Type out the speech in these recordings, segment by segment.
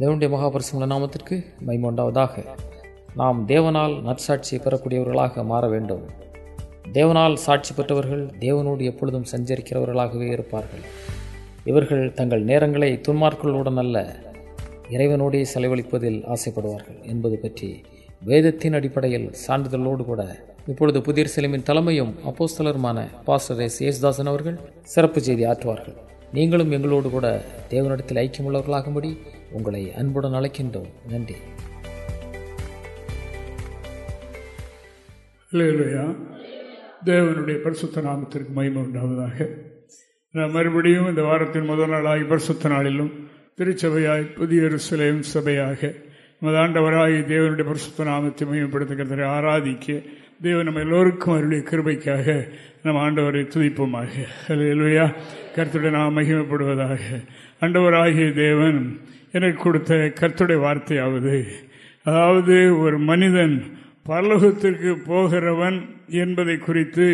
தேவனுடைய மகாபரிசுமல நாமத்திற்கு மைமோண்டாவதாக. நாம் தேவனால் நற்சாட்சியை பெறக்கூடியவர்களாக மாற வேண்டும். தேவனால் சாட்சி பெற்றவர்கள் தேவனோடு எப்பொழுதும் சஞ்சரிக்கிறவர்களாகவே இருப்பார்கள். இவர்கள் தங்கள் நேரங்களை துன்மார்களுடன் அல்ல இறைவனோடே செலவழிப்பதில் ஆசைப்படுவார்கள் என்பது பற்றி வேதத்தின் அடிப்படையில் சான்றிதழோடு கூட இப்பொழுது புதிய செலவின் தலைமையும் அப்போஸ்தலருமான பாஸ்டர் எஸ். யேசுதாசன் அவர்கள் சிறப்பு செய்தி ஆற்றுவார்கள். நீங்களும் எங்களோடு கூட தேவனிடத்தில் ஐக்கியமுள்ளவர்களாகும்படி உங்களை அன்புடன் அழைக்கின்றோம். நன்றி. இல்லையா தேவனுடைய பரிசுத்த நாமத்திற்கு மகிமை உண்டாவதாக. நான் மறுபடியும் இந்த வாரத்தின் முதல் நாளாகி பரிசுத்த நாளிலும் திருச்சபையாய் புதிய சிலையும் சபையாக நமது ஆண்டவராகி தேவனுடைய பரிசுத்த நாமத்தை மையப்படுத்துகிறதை ஆராதிக்க தேவன் நம்ம எல்லோருக்கும் அவருடைய கிருபைக்காக நம்ம ஆண்டவரை துதிப்போமாக. இல்லையா கருத்துடன் நாம் மகிமைப்படுவதாக. ஆண்டவராகிய தேவன் எனக்கு கொடுத்த கருத்துடைய வார்த்தையாவது அதாவது ஒரு மனிதன் பரலோகத்திற்கு போகிறவன் என்பதை குறித்து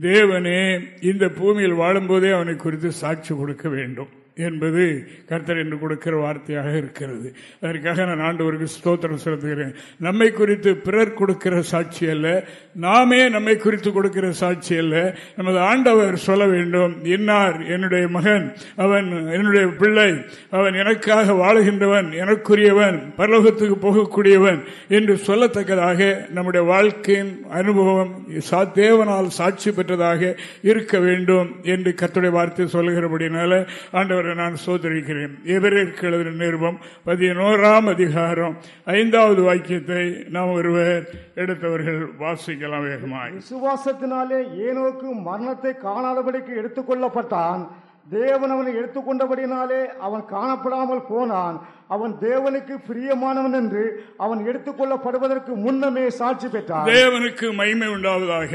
தேவனே இந்த பூமியில் வாழும்போதே அவனை குறித்து சாட்சி கொடுக்க வேண்டும். என்பது கர்த்தர் என்று கொடுக்கிற வார்த்தையாக இருக்கிறது. அதற்காக நான் ஆண்டவருக்கு ஸ்தோத்திரம் செலுத்துகிறேன். நம்மை குறித்து பிறர் கொடுக்கிற சாட்சி அல்ல. நாமே நம்மை குறித்து கொடுக்கிற சாட்சி அல்ல. நமது ஆண்டவர் சொல்ல வேண்டும் இன்னார் என்னுடைய மகன் அவன் என்னுடைய பிள்ளை அவன் எனக்காக வாழுகின்றவன் எனக்குரியவன் பரலோகத்துக்கு போகக்கூடியவன் என்று சொல்லத்தக்கதாக நம்முடைய வாழ்க்கையின் அனுபவம் தேவனால் சாட்சி பெற்றதாக இருக்க வேண்டும் என்று கத்துடைய வார்த்தை சொல்லுகிறபடினால ஆண்டவர் அவரை நான் சோதரிக்கிறேன். எவருக்கு எழுதின நிருபம் பதினோராம் அதிகாரம் ஐந்தாவது வாக்கியத்தை நாம் ஒருவர் எடுத்தவர்கள் வாசிக்கலாம் வேகமாய். விசுவாசத்தினாலே ஏனோக்கு மரணத்தை காணாதபடிக்கு எடுத்துக் கொள்ளப்பட்டான் தேவன் அவனை எடுத்துக்கொண்டபடினாலே அவன் காணப்படாமல் போனான். அவன் தேவனுக்கு பிரியமானவன் என்று அவன் எடுத்துக்கொள்ளப்படுவதற்கு முன்னமே சாட்சி பெற்றான். தேவனுக்கு மகிமை உண்டாவதாக.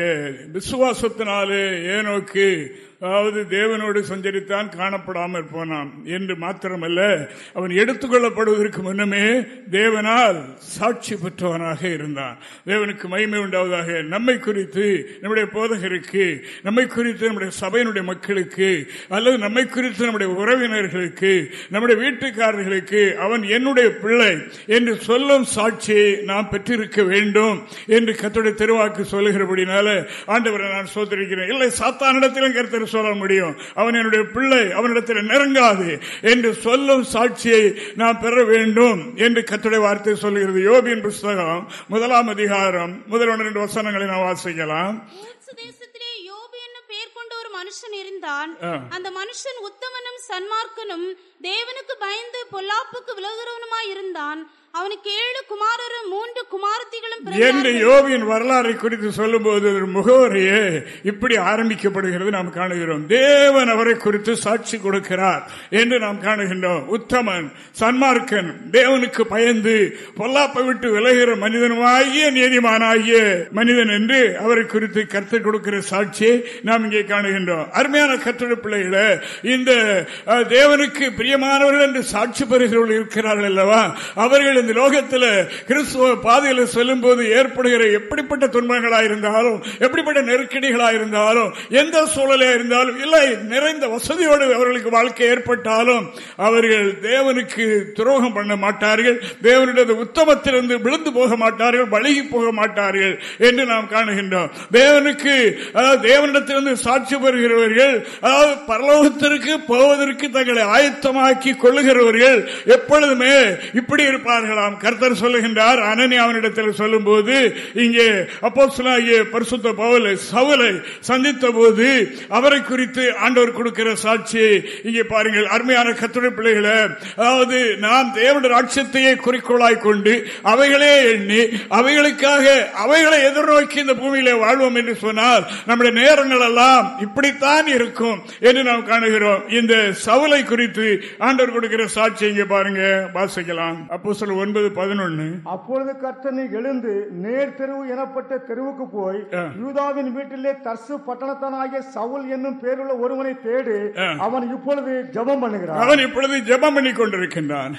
விசுவாசத்தினாலே ஏனோக்கு அதாவது தேவனோடு சஞ்சரித்தான் காணப்படாமல் போனான் என்று மாத்திரமல்ல அவன் எடுத்துக்கொள்ளப்படுவதற்கு முன்னமே தேவனால் சாட்சி பெற்றவனாக இருந்தான். தேவனுக்கு மகிமை உண்டாவதாக நம்மை குறித்து நம்முடைய போதகருக்கு நம்மை குறித்து நம்முடைய சபையினுடைய மக்களுக்கு அல்லது நம்மை குறித்து நம்முடைய உறவினர்களுக்கு நம்முடைய வீட்டுக்காரர்களுக்கு அவன் என்னுடைய பிள்ளை என்று சொல்லும் சாட்சியை நாம் பெற்றிருக்க வேண்டும் என்று கத்துடைய திருவாக்கு சொல்லுகிறபடினால ஆண்டவரை நான் சோதரிக்கிறேன். இல்லை சாத்தானிடத்திலும் கருத்தர் சொல்ல முடியும். அவன் என்னுடைய பிள்ளை அவனிடத்தில் நெருங்காது என்று சொல்லும் சாட்சியை நாம் பெற வேண்டும் என்று கத்துடைய வார்த்தை சொல்லுகிறது யோபியின் புஸ்தகம் முதலாம் அதிகாரம் முதல் ஒன்று ரெண்டு வசனங்களை நாம் வாசிக்கலாம். மனுஷன் இருந்தான். அந்த மனுஷன் உத்தமனும் சன்மார்க்கனும் தேவனுக்கு பயந்து பொல்லாப்புக்கு விலகுறவனுமாய் இருந்தான். அவனுக்கு ஏழு குமாரரும் மூன்று குமாரத்திகளும் என்று யோவின் வரலாறை குறித்து சொல்லும் போது முகவரியே இப்படி ஆரம்பிக்கப்படுகிறது நாம் காணுகிறோம். தேவன் அவரை குறித்து சாட்சி கொடுக்கிறார் என்று நாம் காணுகின்றோம். உத்தமன் சன்மார்க்கன் தேவனுக்கு பயந்து பொல்லாப்பை விட்டு விலகிற மனிதனுமாகிய நீதிமானாகிய மனிதன் என்று அவரை குறித்து கருத்து கொடுக்கிற சாட்சியை நாம் இங்கே காணுகின்றோம். அருமையான கற்றட பிள்ளைகளை இந்த தேவனுக்கு பிரியமானவர்கள் என்று சாட்சி பெறுகிறவர்கள் இருக்கிறார்கள் அல்லவா? அவர்கள் இந்த லோகத்தில் கிறிஸ்துவ பாதையில் செல்லும் போது ஏற்படுகிற எப்படிப்பட்ட துன்பங்களா இருந்தாலும் எப்படிப்பட்ட நெருக்கடிகளா இருந்தாலும் எந்த சூழலா இருந்தாலும் இல்லை நிறைந்த வசதியோடு அவர்களுக்கு வாழ்க்கை ஏற்பட்டாலும் அவர்கள் தேவனுக்கு துரோகம் பண்ண மாட்டார்கள் தேவனுடைய உத்தமத்திலிருந்து விழுந்து போக மாட்டார்கள் வழங்கி போக மாட்டார்கள் என்று நாம் காணுகின்றோம். தேவனுக்கு அதாவது தேவனிடத்திலிருந்து சாட்சி பெறுகிறவர்கள் அதாவது பரலோகத்திற்கு போவதற்கு தங்களை ஆயத்தமாக்கி கொள்ளுகிறவர்கள் எப்பொழுதுமே இப்படி இருப்பார்கள். பார்க்கலாம் கர்த்தர் சொல்லுகின்றார் அனனி அவனிடத்தில் சொல்லும் போது இங்கே அப்போ பரிசுத்த பவலை சவலை சந்தித்த போது அவரை குறித்து ஆண்டவர் கொடுக்கிற சாட்சி இங்கே பாருங்கள். அருமையான கத்துரை பிள்ளைகளை அதாவது நாம் தேவனுடைய ராட்சத்தையே குறிக்கோளாய் கொண்டு அவைகளே எண்ணி அவைகளுக்காக அவைகளை எதிர்நோக்கி இந்த பூமியிலே வாழ்வோம் என்று சொன்னால் நம்முடைய நேரங்கள் எல்லாம் இப்படித்தான் இருக்கும் என்று நாம் காணுகிறோம். இந்த சவலை குறித்து ஆண்டவர் கொடுக்கிற சாட்சி இங்கே பாருங்க வாசிக்கலாம். அப்போ சொல்ல ஒன்பது பதினொன்னு. அப்பொழுது கர்த்தனை எழுந்து நேர் தெருவு எனப்பட்ட தெருவுக்கு போய் யூதாவின் வீட்டிலே தர்சு பட்டணத்தானாகிய சவுல் என்னும் பேருள்ள ஒருவனை தேடி அவன் இப்பொழுது ஜெபம் பண்ணுகிறான். அவன் இப்பொழுது ஜெபம் பண்ணி கொண்டிருக்கின்றான்.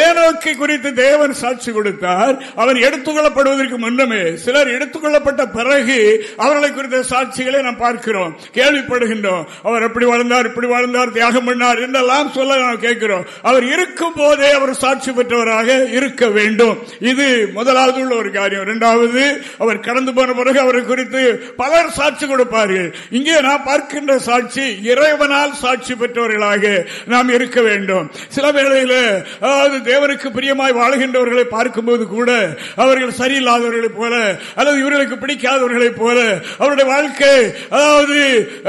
ஏனோக்கை குறித்து தேவன் சாட்சி கொடுத்தார். அவன் எடுத்துக்கொள்ளப்படுவதற்கு முன்னமே சிலர் எடுத்துக்கொள்ளப்பட்ட பிறகு அவர்களை குறித்த சாட்சிகளை நாம் பார்க்கிறோம். கேள்விப்படுகின்றோம். அவர் எப்படி வாழ்ந்தார் இப்படி வாழ்ந்தார் தியாகம் பண்ணார் என்றெல்லாம் சொல்ல நாம் கேட்கிறோம். அவர் இருக்கும் போதே அவர் சாட்சி பெற்றவராக இருக்க வேண்டும். இது முதலாவது உள்ள ஒரு காரியம். இரண்டாவது அவர் கடந்து போன பிறகு அவரை குறித்து பலர் சாட்சி கொடுப்பார்கள். இங்கே நாம் பார்க்கின்ற சாட்சி இறைவனால் சாட்சி பெற்றவர்களாக நாம் இருக்க வேண்டும். சில வேளையில் அதாவது தேவனுக்கு பிரியமாய் வாழ்கின்றவர்களை பார்க்கும்போது கூட அவர்கள் சரியில்லாதவர்களைப் போல அல்லது இவர்களுக்கு பிடிக்காதவர்களைப் போல அவருடைய வாழ்க்கை அதாவது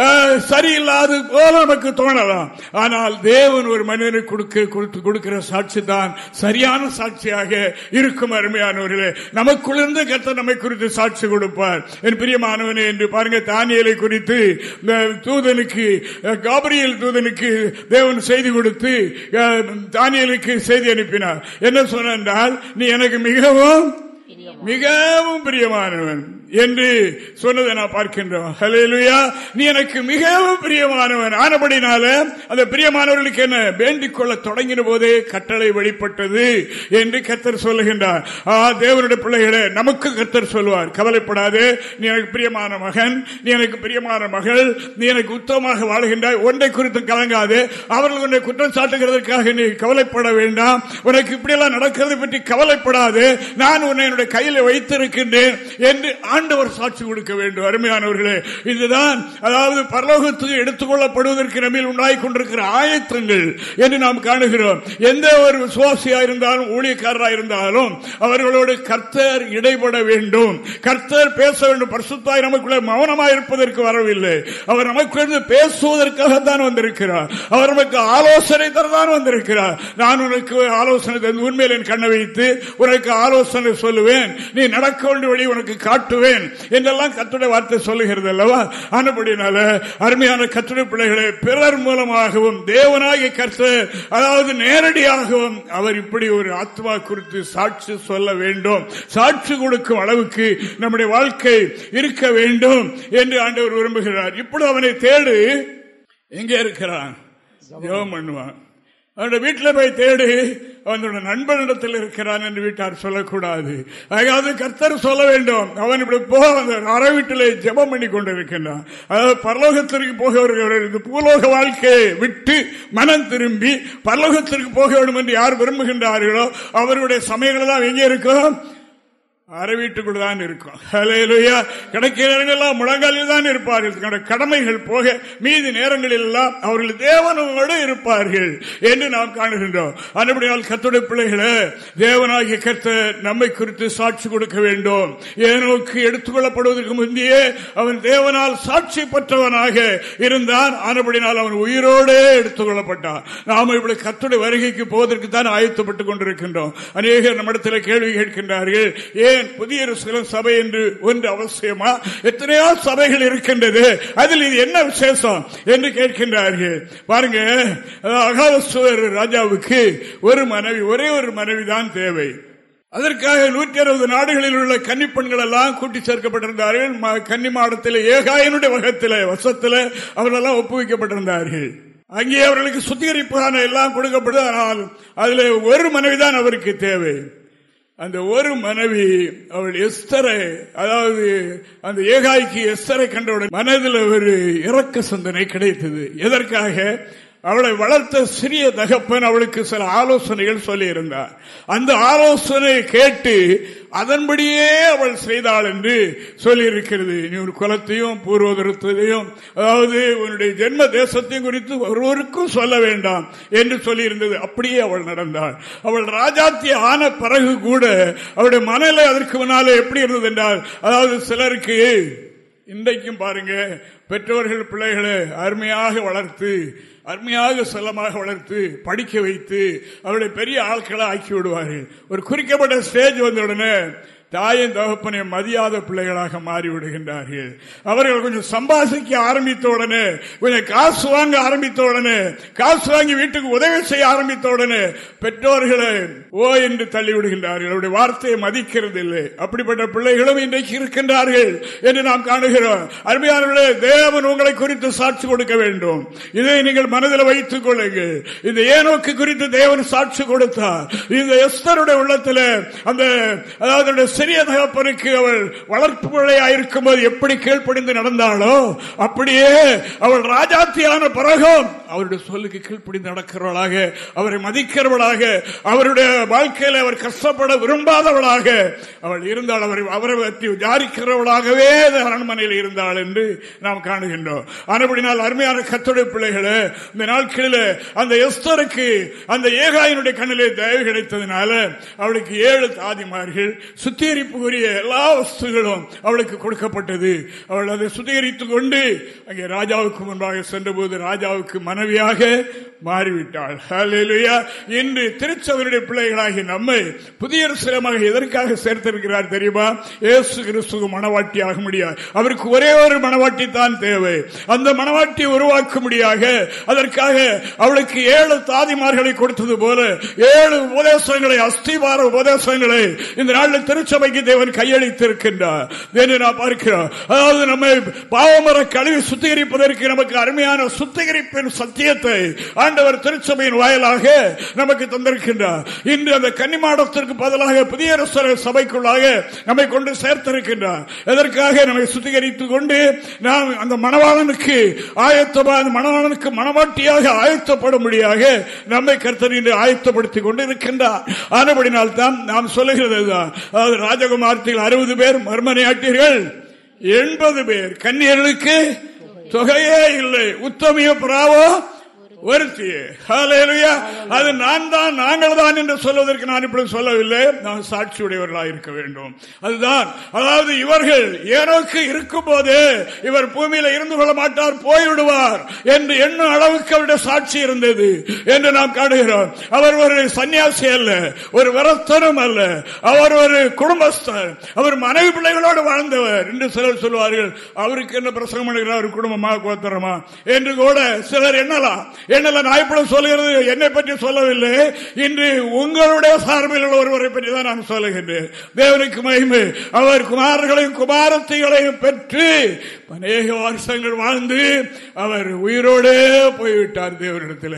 அஹ், சரியில்லாது போல நமக்கு தோணலாம். ஆனால் தேவன் ஒரு மனிதனுக்கு கொடுக்க கொடுக்கிற சாட்சி தான் சரியான சாட்சியாக இருக்கும் அருமையானவர்களே. நமக்குள்ளிருந்து கத்த நம்மை குறித்து சாட்சி கொடுப்பார். என் பிரியமானவனே என்று பாருங்க தானியலை குறித்து தூதனுக்கு காபரியல் தூதனுக்கு தேவன் செய்தி கொடுத்து தானியலுக்கு செய்தி அனுப்பினார். என்ன சொன்னால் நீ எனக்கு மிகவும் மிகவும் பிரியமானவன் என்று சொன்னதை நான் பார்க்கின்றோம். ஹalleluya. நீ எனக்கு மிகவும் பிரியமானவன். ஆனபடினால அந்த பிரியமானவர்களுக்கு என்ன? வேண்டிக் கொள்ள தொடங்கின போதே கட்டளை வெளிப்பட்டது என்று கத்தர் சொல்லுகின்றார். ஆ தேவனுடைய பிள்ளைகளே நமக்கு கத்தர் சொல்லுவார் கவலைப்படாதே. நீ எனக்கு பிரியமான மகன். நீ எனக்கு பிரியமான மகள். நீ எனக்கு உத்தமமாக வாழ்கின்றாய். ஒன்றை குறித்து கலங்காதே. அவர்கள் உன்னை குற்றம் சாட்டுகிறதற்காக நீ கவலைப்பட வேண்டாம். உனக்கு இப்படியெல்லாம் நடக்கிறது பற்றி கவலைப்படாது. நான் உன்னை உங்களுடைய கையில் வைத்திருக்கின்றேன் என்று ஆண்டவர் சாட்சி கொடுக்க வேண்டும். அருமையானவர்களே இதுதான் அதாவது பரலோகத்துக்கு எடுத்துக்கொள்ளப்படுவதற்கு நம்மில் உண்டாய் கொண்டிருக்கிற ஆயத்தங்கள் என்று நாம் காணுகிறோம். எந்த ஒரு விசுவாசியா இருந்தாலும் ஊழியக்காரராக இருந்தாலும் அவர்களோடு கர்த்தர் இடைபட வேண்டும். கர்த்தர் பேச வேண்டும். பரிசுத்தாய் நமக்குள்ள மௌனமாக இருப்பதற்கு வரவில்லை. அவர் நமக்கு பேசுவதற்காகத்தான் வந்திருக்கிறார். அவர் நமக்கு ஆலோசனை தரதான் வந்திருக்கிறார். நான் உனக்கு ஆலோசனை உண்மையில் என் கண்ணை வைத்து உனக்கு ஆலோசனை சொல்லுவேன். நீ நடக்க வேண்டிய வழி உனக்கு காட்டுவேன். என்றெல்லாம் கத்துடைய வார்த்தை சொல்லுகிறது அல்லவா? ஆனபடினால அருமையான கத்துடைய பிள்ளைகளை பிறர் மூலமாகவும் தேவனாகிய கர்த்தர் அதாவது நேரடியாகவும் அவர் இப்படி ஒரு ஆத்மா குறித்து சாட்சி சொல்ல வேண்டும். சாட்சி கொடுக்கும் அளவுக்கு நம்முடைய வாழ்க்கை இருக்க வேண்டும் என்று ஆண்டவர் விரும்புகிறார். இப்படி அவனை தேடு. எங்கே இருக்கிறான்? ஜெபம் பண்ணுவான். அவனுடைய வீட்டில் போய் தேடி. அவனோட நண்பனிடத்தில் இருக்கிறான் என்று வீட்டார் சொல்லக்கூடாது. அதாவது கர்த்தர் சொல்ல வேண்டும். அவன் இப்படி போக அந்த அற வீட்டிலே ஜெபம் பண்ணி கொண்டிருக்கின்றான். அதாவது பரலோகத்திற்கு போகிறவர்கள் இந்த பூலோக வாழ்க்கையை விட்டு மனம் திரும்பி பரலோகத்திற்கு போக வேண்டும் என்று யார் விரும்புகின்றார்களோ அவருடைய சமயங்கள் தான் எங்கே இருக்கும் அரை வீட்டுக்குள் தான் இருக்கும் ஹalleluya. கிடைக்கிற நேரங்களெல்லாம் முழங்காலில் தான் இருப்பார்கள். தங்களுடைய கடமைகள் போக மீதி நேரங்களில் எல்லாம் அவர்கள் தேவனோடு இருப்பார்கள் என்று நாம் காணுகின்றோம். அதுபடியால் கத்துடைய பிள்ளைகளே தேவனாகிய கத்த நம்மை குறித்து சாட்சி கொடுக்க வேண்டும். ஏனோக்கு எடுத்துக்கொள்ளப்படுவதற்கு முந்தையே அவன் தேவனால் சாட்சி பெற்றவனாக இருந்தான். ஆனபடினால் அவன் உயிரோடே எடுத்துக்கொள்ளப்பட்டான். நாம் இப்படி கத்துடைய வருகைக்கு போவதற்கு தான் ஆயத்தப்பட்டுக் கொண்டிருக்கின்றோம். அநேகர் நம்மிடத்தில் கேள்வி கேட்கின்றார்கள் ஏன் புதிய எருசலேம் சபை என்று ஒன்று அவசியமா? எத்தனையோ சபைகள் இருக்கின்றது. அதில் இது என்ன விசேஷம் என்று கேட்கின்றார்கள். பாருங்க அகாலசுவர் ராஜாவுக்கு ஒரு மனைவி ஒரே ஒரு மனைவி தான் தேவை. அதற்காக நூற்றி அறுபது நாடுகளில் உள்ள கன்னிப்பெண்கள் எல்லாம் கூட்டி சேர்க்கப்பட்டிருந்தார்கள். கன்னி மாடத்தில் ஏகாயனுடைய வகத்தில் வசத்தில் அவர்களெல்லாம் ஒப்புவிக்கப்பட்டிருந்தார்கள். அங்கே அவர்களுக்கு சுத்திகரிப்பான எல்லாம் கொடுக்கப்பட்டது ஆனால் அதில் ஒரு மனைவிதான் அவருக்கு தேவை. அந்த ஒரு மனைவி அவள் எஸ்தரை அதாவது அந்த ஏகாய்க்கு எஸ்தரை கண்டவுடன் மனதில் ஒரு இறக்க சிந்தனை கிடைத்தது. எதற்காக? அவளை வளர்த்த சிறிய தகப்பன் அவளுக்கு சில ஆலோசனைகள் சொல்லியிருந்தார். அந்த ஆலோசனையை கேட்டு அதன்படியே அவள் செய்தாள் என்று சொல்லியிருக்கிறது. நீ ஒரு குலத்தையும் பூர்வோதரத்தையும் அதாவது உன்னுடைய ஜென்ம தேசத்தையும் குறித்து ஒருவருக்கும் சொல்ல வேண்டாம் என்று சொல்லியிருந்தது. அப்படியே அவள் நடந்தாள். அவள் ராஜாத்தி ஆன பிறகு கூட அவருடைய மனநிலை அதற்கு முன்னாலே எப்படி இருந்தது என்றால் அதாவது சிலருக்கு இன்றைக்கும் பாருங்க பெற்றோர்கள் பிள்ளைகளை அருமையாக வளர்த்து அருமையாக செல்லமாக வளர்த்து படிக்க வைத்து அவருடைய பெரிய ஆட்களை ஆக்கி விடுவார்கள். ஒரு குறிக்கப்பட்ட ஸ்டேஜ் வந்த உடனே தாயும் தகப்பனை மதியாத பிள்ளைகளாக மாறிவிடுகின்றார்கள். அவர்கள் கொஞ்சம் சம்பாதிக்க ஆரம்பித்த உடனே கொஞ்சம் காசு வாங்க ஆரம்பித்த உடனே காசு வாங்கி வீட்டுக்கு உதவி செய்ய ஆரம்பித்த உடனே பெற்றோர்களை ஓ என்று தள்ளிவிடுகின்றார்கள். அவருடைய வார்த்தையை மதிக்கிறது இல்லை அப்படிப்பட்ட பிள்ளைகளும் இன்றைக்கு இருக்கின்றார்கள் என்று நாம் காணுகிறோம். அருமையானவர்களே தேவன் உங்களை குறித்து சாட்சி கொடுக்க வேண்டும். இதை நீங்கள் மனதில் வைத்துக் கொள்ளுங்கள். இந்த ஏனோக்கு குறித்து தேவன் சாட்சி கொடுத்தார். இந்த எஸ்தருடைய உள்ளத்தில் அந்த அதாவது சிறிய தகப்பனுக்கு அவள் வளர்ப்பு பிள்ளையாயிருக்கும் போது எப்படி கீழ்ப்படிந்து நடந்தாளோ அப்படியே அவள் ராஜாத்தியான பிறகும் அவருடைய சொல்லுக்கு கீழ்ப்படிந்து நடக்கிறவளாக அவரை மதிக்கிறவளாக அவருடைய வாழ்க்கையில் அவர் கஷ்டப்பட விரும்பாதவளாக அவள் இருந்தால் அவரை அவரை பற்றி விசாரிக்கிறவளாகவே அரண்மனையில் இருந்தாள் என்று நாம் காணுகின்றோம். ஆனபடினால் அருமையான கத்துடைய பிள்ளைகளே இந்த நாட்களில் அந்த எஸ்தருக்கு அந்த ஏகாயினுடைய கண்ணிலே தயவு கிடைத்ததுனால அவளுக்கு ஏழு தாதிமார்கள் சுத்தி சுத்திகரிப்புக்குரிய எல்லா வஸ்துகளும் அவளுக்கு கொடுக்கப்பட்டது. அவள் அதை சுத்திகரித்துக் கொண்டு அங்கே ராஜாவுக்கு முன்பாக சென்றபோது ராஜாவுக்கு மனைவியாக மாறிவிட்டாள். இன்று திருச்சவருடைய பிள்ளைகளாகி நம்மை புதிய சிலமாக எதற்காக சேர்த்திருக்கிறார் தெரியுமா? ஏசு கிறிஸ்துக்கு மனவாட்டி ஆக முடியாது. அவருக்கு ஒரே ஒரு மனவாட்டி தான் தேவை. அந்த மனவாட்டியை உருவாக்க முடியாக அதற்காக அவளுக்கு ஏழு தாதிமார்களை கொடுத்தது போல ஏழு உபதேசங்களை அஸ்திவார உபதேசங்களை இந்த நாளில் திருச்சபைக்கு தேவன் கையளித்திருக்கின்றார். என்று நான் பார்க்கிறோம். அதாவது நம்மை பாவமர கழுவி சுத்திகரிப்பதற்கு நமக்கு அருமையான சுத்திகரிப்பின் சத்தியத்தை ஆண்டவர் திருச்சபையின் வாயிலாக நமக்கு தந்திருக்கின்றார். இன்று அந்த கன்னிமாடத்திற்கு பதிலாக புதிய சபைக்குள்ளாக நம்மை கொண்டு சேர்த்திருக்கின்றார். எதற்காக நம்மை சுத்திகரித்துக் கொண்டு நாம் அந்த மணவாளனுக்கு ஆயத்தமாக மணவாளனுக்கு மனவாட்டியாக ஆயத்தப்படும்படியாக நம்மை கருத்தர் இன்று ஆயத்தப்படுத்திக் கொண்டு இருக்கின்றார் ஆனபடினால் தான் நாம் சொல்லுகிறது அதாவது ராஜகுமாரத்தில் அறுபது பேர் மர்மனையாட்டீர்கள். எண்பது பேர் கன்னியர்களுக்கு தொகையே இல்லை. உத்தமிய பிராவோ ஒருத்தியே அது நான் தான் நாங்கள் தான் என்று சொல்வதற்கு நான் இப்படி சொல்லவில்லை. நான் சாட்சியுடையவர்களாக இருக்க வேண்டும். அதுதான். அதாவது இவர்கள் ஏனோக்கு இருக்கும் போது இவர் பூமியில இருந்து கொள்ள மாட்டார் போய்விடுவார் என்று எண்ணும் அளவுக்கு அவருடைய சாட்சி இருந்தது என்று நாம் காணுகிறோம். அவர் ஒரு சன்னியாசி அல்ல ஒரு விரத்தனும் அல்ல. அவர் ஒரு குடும்பஸ்தர். அவர் மனைவி பிள்ளைகளோடு வாழ்ந்தவர் என்று சிலர் சொல்வார்கள். அவருக்கு என்ன பிரசங்கம் பண்ணுகிறார்? குடும்பமா கோத்தரமா? என்று கூட சிலர் என்னலாம் என்னல நான் சொல்லுகிறது என்னை பற்றி சொல்லவில்லை. இன்று உங்களுடைய சார்பில் உள்ள ஒருவரை பற்றி தான் நான் சொல்லுகின்றேன். தேவனுக்கு மகிமை. அவர் குமாரர்களையும் குமாரத்தைகளையும் பெற்று அநேக வருஷங்கள் வாழ்ந்து அவர் உயிரோடு போய்விட்டார் தேவனிடத்தில்.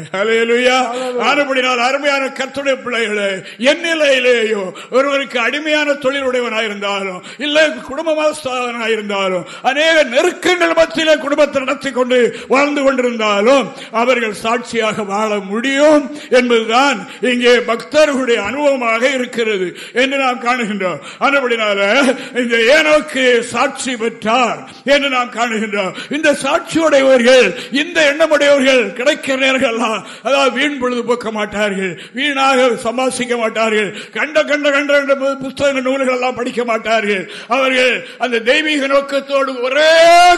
ஆனப்படினால் அருமையான கத்துடைய பிள்ளைகளை என் நிலையிலேயோ ஒருவருக்கு அடிமையான தொழிலுடையவனாயிருந்தாலும் இல்லை குடும்பமாயிருந்தாலும் அநேக நெருக்கங்கள் மத்தியிலே குடும்பத்தை நடத்தி கொண்டு வாழ்ந்து கொண்டிருந்தாலும் அவர்கள் சாட்சியாக வாழ முடியும் என்பதுதான் இங்கே பக்தர்களுடைய அனுபவமாக இருக்கிறது என்று நாம் காணுகின்றோம். அதுபடினால இந்த ஏனோக்கு சாட்சி பெற்றார் என்று நாம் காணுகின்றோம். இந்த சாட்சியுடையவர்கள் இந்த எண்ணமுடையவர்கள் கிடைக்கிற நேர்கள் அதாவது வீண் பொழுது போக்க மாட்டார்கள் வீணாக சம்பாசிக்க மாட்டார்கள் கண்ட கண்ட கண்ட புத்தக நூல்கள் எல்லாம் படிக்க மாட்டார்கள். அவர்கள் அந்த தெய்வீக நோக்கத்தோடு ஒரே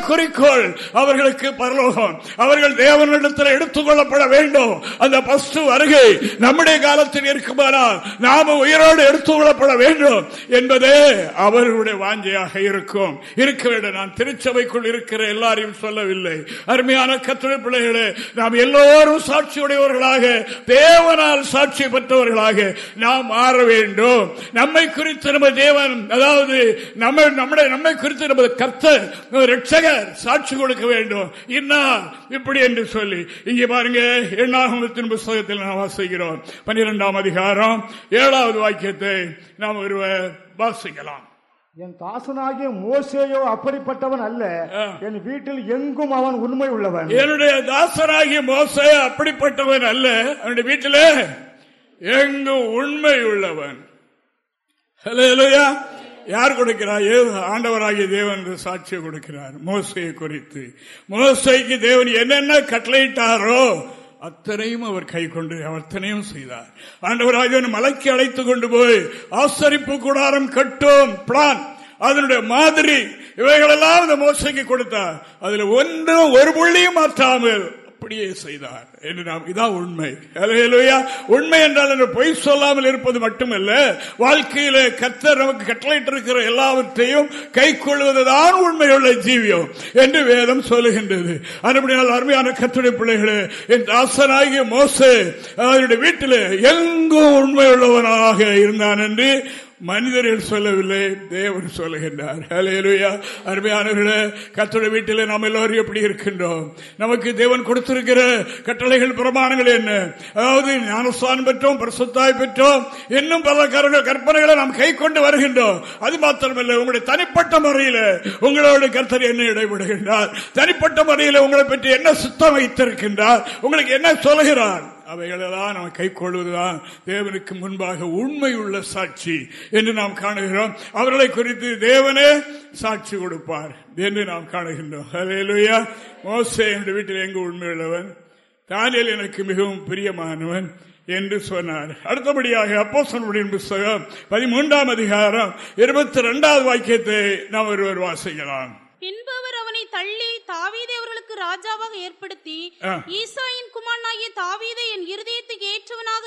குறிக்கோள் அவர்களுக்கு பரலோகம். அவர்கள் தேவனிடத்தில் கொள்ளப்பட வேண்டும். அந்த பஸ்து வருகை நம்முடைய காலத்தில் இருக்குமானால் நாம உயிரோடு எடுத்துக்கொள்ளப்பட வேண்டும் என்பதே அவர்களுடைய வாஞ்சையாக இருக்கும். இருக்க வேண்டும். நான் திருச்சபைக்குள் இருக்கிற எல்லாரையும் சொல்லவில்லை. அருமையான கத்துரை பிள்ளைகளே நாம் எல்லோரும் சாட்சியுடையவர்களாக தேவனால் சாட்சி பெற்றவர்களாக நாம் மாற வேண்டும். நம்மை குறித்து நம்ம தேவன் அதாவது நம்ம நம்முடைய நம்மை குறித்து நமது கர்த்தர் ரட்சகர் சாட்சி கொடுக்க வேண்டும். இன்னா இப்படி என்று சொல்லி இங்கே பாருங்க எண்ணாகமத்தின் புஸ்தகத்தில் நாம் வாசிக்கிறோம். பன்னிரெண்டாம் அதிகாரம் ஏழாவது வாக்கியத்தை நாம் ஒருவர் வாசிக்கலாம். என் தாசனாகிய மோசேயோ அப்படிப்பட்டவன் அல்ல. என் வீட்டில் எங்கும் அவன் உண்மை உள்ளவன். என்னுடைய தாசனாகிய மோசே அப்படிப்பட்டவன் அல்ல. அவனுடைய வீட்டில் எங்கும் உண்மை உள்ளவன். யார் கொடுக்கிறார்? ஆண்டவராகிய தேவன் சாட்சியை கொடுக்கிறார். மோசையை குறித்து. மோசைக்கு தேவன் என்னென்ன கட்டளையிட்டாரோ அத்தனையும் அவர் கை கொண்டு அத்தனையும் செய்தார். ஆண்டவராக மலைக்கு அழைத்து கொண்டு போய் ஆசரிப்பு கூடாரம் கட்டும் பிளான் அதனுடைய மாதிரி இவைகளெல்லாம் இந்த மோசைக்கு கொடுத்தார். அதுல ஒன்றும் ஒரு புள்ளியும் மாற்றாமல் அப்படியே செய்தார் என்று நாம் இதான் உண்மை. உண்மை என்றால் என்று பொய் சொல்லாமல் இருப்பது மட்டுமல்ல. வாழ்க்கையில கத்தர் நமக்கு கட்டளையிட்டிருக்கிற எல்லாவற்றையும் கை கொள்வதுதான் உண்மையுள்ள ஜீவியம் என்று வேதம் சொல்லுகின்றது. அதுபடியால் அருமையான கத்துடைய பிள்ளைகளே என் ஆசனாகிய மோசே அவருடைய வீட்டில் எங்கும் உண்மையுள்ளவனாக இருந்தான் என்று மனிதர்கள் சொல்லவில்லை தேவன் சொல்லுகின்றார். அருமையானவர்களே கத்தோட வீட்டில் நாம் எல்லோரும் எப்படி இருக்கின்றோம்? நமக்கு தேவன் கொடுத்திருக்கிற கட்டளைகள் பிரமாணங்கள் என்ன? அதாவது ஞானஸ்தானம் பெற்றோம் பிரசுத்தாய் பெற்றோம் இன்னும் பல கரங்கள் கற்பனைகளை நாம் கை கொண்டு வருகின்றோம். அது மாத்திரமல்ல உங்களுடைய தனிப்பட்ட முறையில் உங்களோட கர்த்தர் என்ன இடைபடுகின்றார் தனிப்பட்ட முறையில் உங்களை பற்றி என்ன சுத்தம் வைத்திருக்கின்றார்? உங்களுக்கு என்ன சொல்லுகிறார்? அவைகளெல்லாம் நாம் கை கொள்வதுதான் தேவனுக்கு முன்பாக உண்மை உள்ள சாட்சி என்று நாம் காணுகிறோம். அவர்களை குறித்து தேவனே சாட்சி கொடுப்பார் என்று நாம் காணுகின்றோம். அலையலுயா மோசே என்ற வீட்டில் எங்கு உண்மையுள்ளவன்? தானியல் எனக்கு மிகவும் பிரியமானவன் என்று சொன்னார். அடுத்தபடியாக அப்போ புஸ்தகம் பதிமூன்றாம் அதிகாரம் இருபத்தி இரண்டாவது வாக்கியத்தை நாம் ஒருவர் வாசிக்கலாம். பின்பு அவர் அவனை தள்ளி தாவீதை அவர்களுக்கு ராஜாவாக ஏற்படுத்தி ஈசாயின் குமாரனாகிய தாவீதை என் இருதயத்துக்கு ஏற்றவனாக கண்டேன்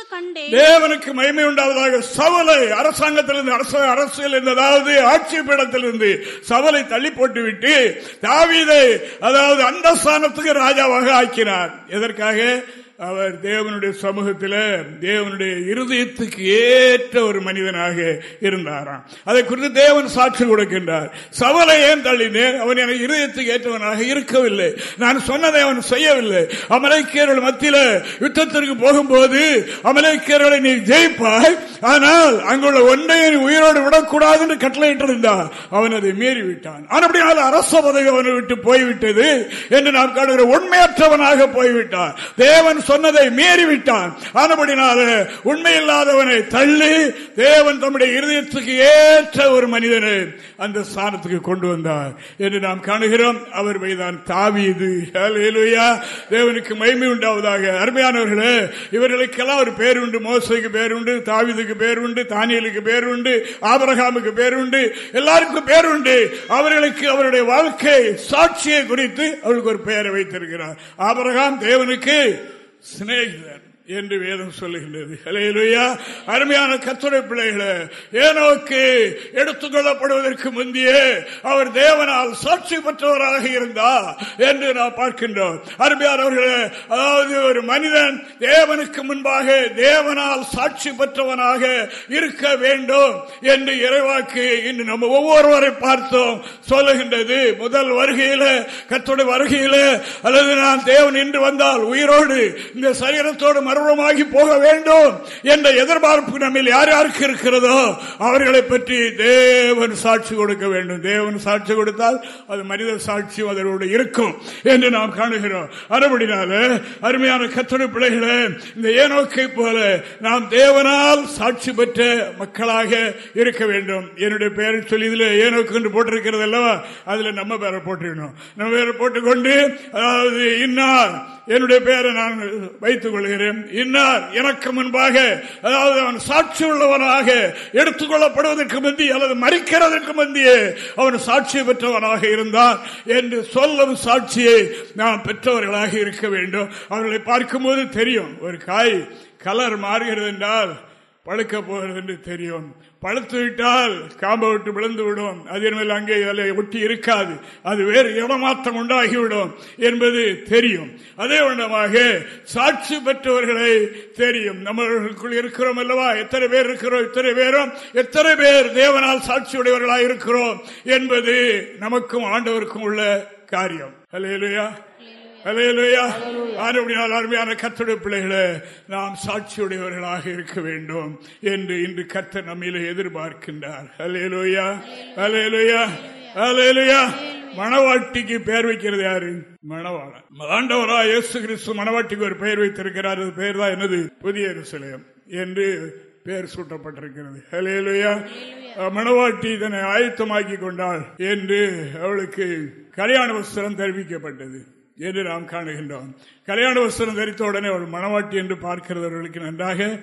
தேவனுக்கு மகிமை உண்டாவதாக சவலை அரசாங்கத்திலிருந்து அரசியல் அதாவது ஆட்சி பீடத்திலிருந்து சவலை தள்ளி போட்டுவிட்டு தாவீதை அதாவது அந்த ஸ்தானத்துக்கு ராஜாவாக ஆக்கினார். எதற்காக? அவர் தேவனுடைய சமூகத்தில் தேவனுடைய இருதயத்துக்கு ஏற்ற ஒரு மனிதனாக இருந்தாராம். அதை குறித்து தேவன் சாட்சி கொடுக்கின்றார். சவலை ஏன் தள்ளினேன்? அவன் எனக்கு இருதயத்துக்கு ஏற்றவனாக இருக்கவில்லை. நான் சொன்னதை அவன் செய்யவில்லை. அமலைக்கியர்கள் மத்தியில் யுத்தத்திற்கு போகும்போது அமலைக்கியர்களை நீ ஜெயிப்பாய். ஆனால் அங்குள்ள ஒன்றையை உயிரோடு விடக்கூடாது என்று கட்டளையிட்டிருந்தார். அவன் அதை மீறிவிட்டான். அப்படியால் அரச பதவி அவனை விட்டு போய்விட்டது என்று நாம் காணுகிற உண்மையற்றவனாக போய்விட்டான் தேவன் சொன்னதை மீறிவிட்டான். ஆனபடினால உண்மையில்லாதவனை தள்ளி தேவன் தம்முடைய இருதயத்துக்கு ஏற்ற ஒரு மனிதனை அந்த ஸ்தானத்துக்கு கொண்டு வந்தார் என்று நாம் காணுகிறோம். அவர் மீதான் தாவீது. தேவனுக்கு மகிமை உண்டாவதாக. அருமையானவர்களே இவர்களுக்கெல்லாம் ஒரு பேர் உண்டு மோசைக்கு பேர் உண்டு தாவிதுக்கு பேர் உண்டு தானியலுக்கு பேர் உண்டு ஆபரகாமுக்கு பேர் உண்டு எல்லாருக்கும் பேர் உண்டு அவர்களுக்கு அவருடைய வாழ்க்கை சாட்சியை குறித்து அவளுக்கு ஒரு பெயரை வைத்திருக்கிறார். ஆபரகாம் தேவனுக்கு சிநேகிதன் என்று வேதம் சொல்லுகின்றது. அருமையான கத்துரை பிள்ளைகளை ஏனோக்கு எடுத்துக்கொள்ளப்படுவதற்கு முந்தையே அவர் தேவனால் சாட்சி பெற்றவராக இருந்தார் என்று நாம் பார்க்கின்றோம். அருமையானவர்களே அதாவது ஒரு மனிதன் தேவனுக்கு முன்பாக தேவனால் சாட்சி பெற்றவனாக இருக்க வேண்டும் என்று இறைவாக்கு இன்று நம்ம ஒவ்வொருவரை பார்த்தோம். சொல்லுகின்றது முதல் வருகையில கத்துடைய வருகையில அல்லது நான் தேவன் என்று வந்தால் உயிரோடு இந்த சரீரத்தோடு மறுபடியுமாகி போக வேண்டும் என்ற எதிர்பார்ப்பு நம்ம யார் யாருக்கு இருக்கிறதோ அவர்களை பற்றி தேவன் சாட்சி கொடுக்க வேண்டும். தேவன் சாட்சி கொடுத்தால் அது மனித சாட்சியும் அதனோடு இருக்கும் என்று நாம் காணுகிறோம். அறுபடினால அருமையான கத்தனை பிள்ளைகளே இந்த ஏனோக்கை போல நாம் தேவனால் சாட்சி பெற்ற மக்களாக இருக்க வேண்டும். என்னுடைய பெயரை சொல்லி இதுல ஏனோக்கு என்று போட்டிருக்கிறது அல்லவா அதுல நம்ம பேரை போட்டிருக்கணும் நம்ம பேரை போட்டுக்கொண்டு அதாவது இன்னார் என்னுடைய பெயரை நான் வைத்துக் கொள்கிறேன். இன்னார் எனக்கு முன்பாக அதாவது அவன் சாட்சி உள்ளவனாக எடுத்துக் கொள்ளப்படுவதற்கு முந்தி அல்லது மறிக்கிறதற்கு முந்தையே அவன் சாட்சி பெற்றவனாக இருந்தான் என்று சொல்லும் சாட்சியை நாம் பெற்றவர்களாக இருக்க வேண்டும். அவர்களை பார்க்கும்போது தெரியும். ஒரு காய் கலர் மாறுகிறது என்றால் பழுக்க போகிறது என்று தெரியும். பழுத்து விட்டால் காம்பை விட்டு விழுந்து விடும். அது மேல் அங்கே ஒட்டி இருக்காது. அது வேறு இடமாற்றம் உண்டாகிவிடும் என்பது தெரியும். அதே வண்ணமாக சாட்சி பெற்றவர்களை தெரியும். நம்மளுக்குள் இருக்கிறோம் அல்லவா? எத்தனை பேர் இருக்கிறோம்? இத்தனை பேரும்? எத்தனை பேர் தேவனால் சாட்சியுடையவர்களாக இருக்கிறோம் என்பது நமக்கும் ஆண்டவருக்கும் உள்ள காரியம். அலையலுயா அருமையான கத்தோட பிள்ளைகளை நாம் சாட்சியுடையவர்களாக இருக்க வேண்டும் என்று இன்று கத்த நம்மில எதிர்பார்க்கின்றார். அலையலோயா அலையலோயா அலையலோயா மணவாட்டிக்கு பெயர் வைக்கிறது யாரு? மணவாளன் ஆண்டவரா இயேசு கிறிஸ்து மணவாட்டிக்கு ஒரு பெயர் வைத்திருக்கிறார். அது பெயர் தான் என்னது? புதிய சிலையம் என்று பெயர் சூட்டப்பட்டிருக்கிறது. ஹலேலுயா மணவாட்டி இதனை ஆயத்தமாக்கி கொண்டாள் என்று அவளுக்கு கல்யாண வஸ்திரம் தெரிவிக்கப்பட்டது என்று நாம் காணுகின்றோம்? கல்யாண வஸ்திரம் தரித்த உடனே அவள் மணவாட்டி என்று பார்க்கிறவர்களுக்கு நன்றாக